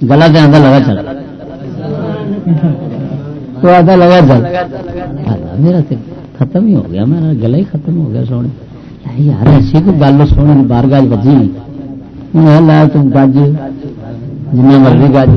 گلا دے اندر لگا چل۔ تو آدھا لگا چل میرا تو ختم ہی ہو گیا۔ میرا گلا ہی ختم ہو گیا سونے۔ یار، ایسی کوئی گل سونے بار گاج بجی لا تم گج جن مرضی گج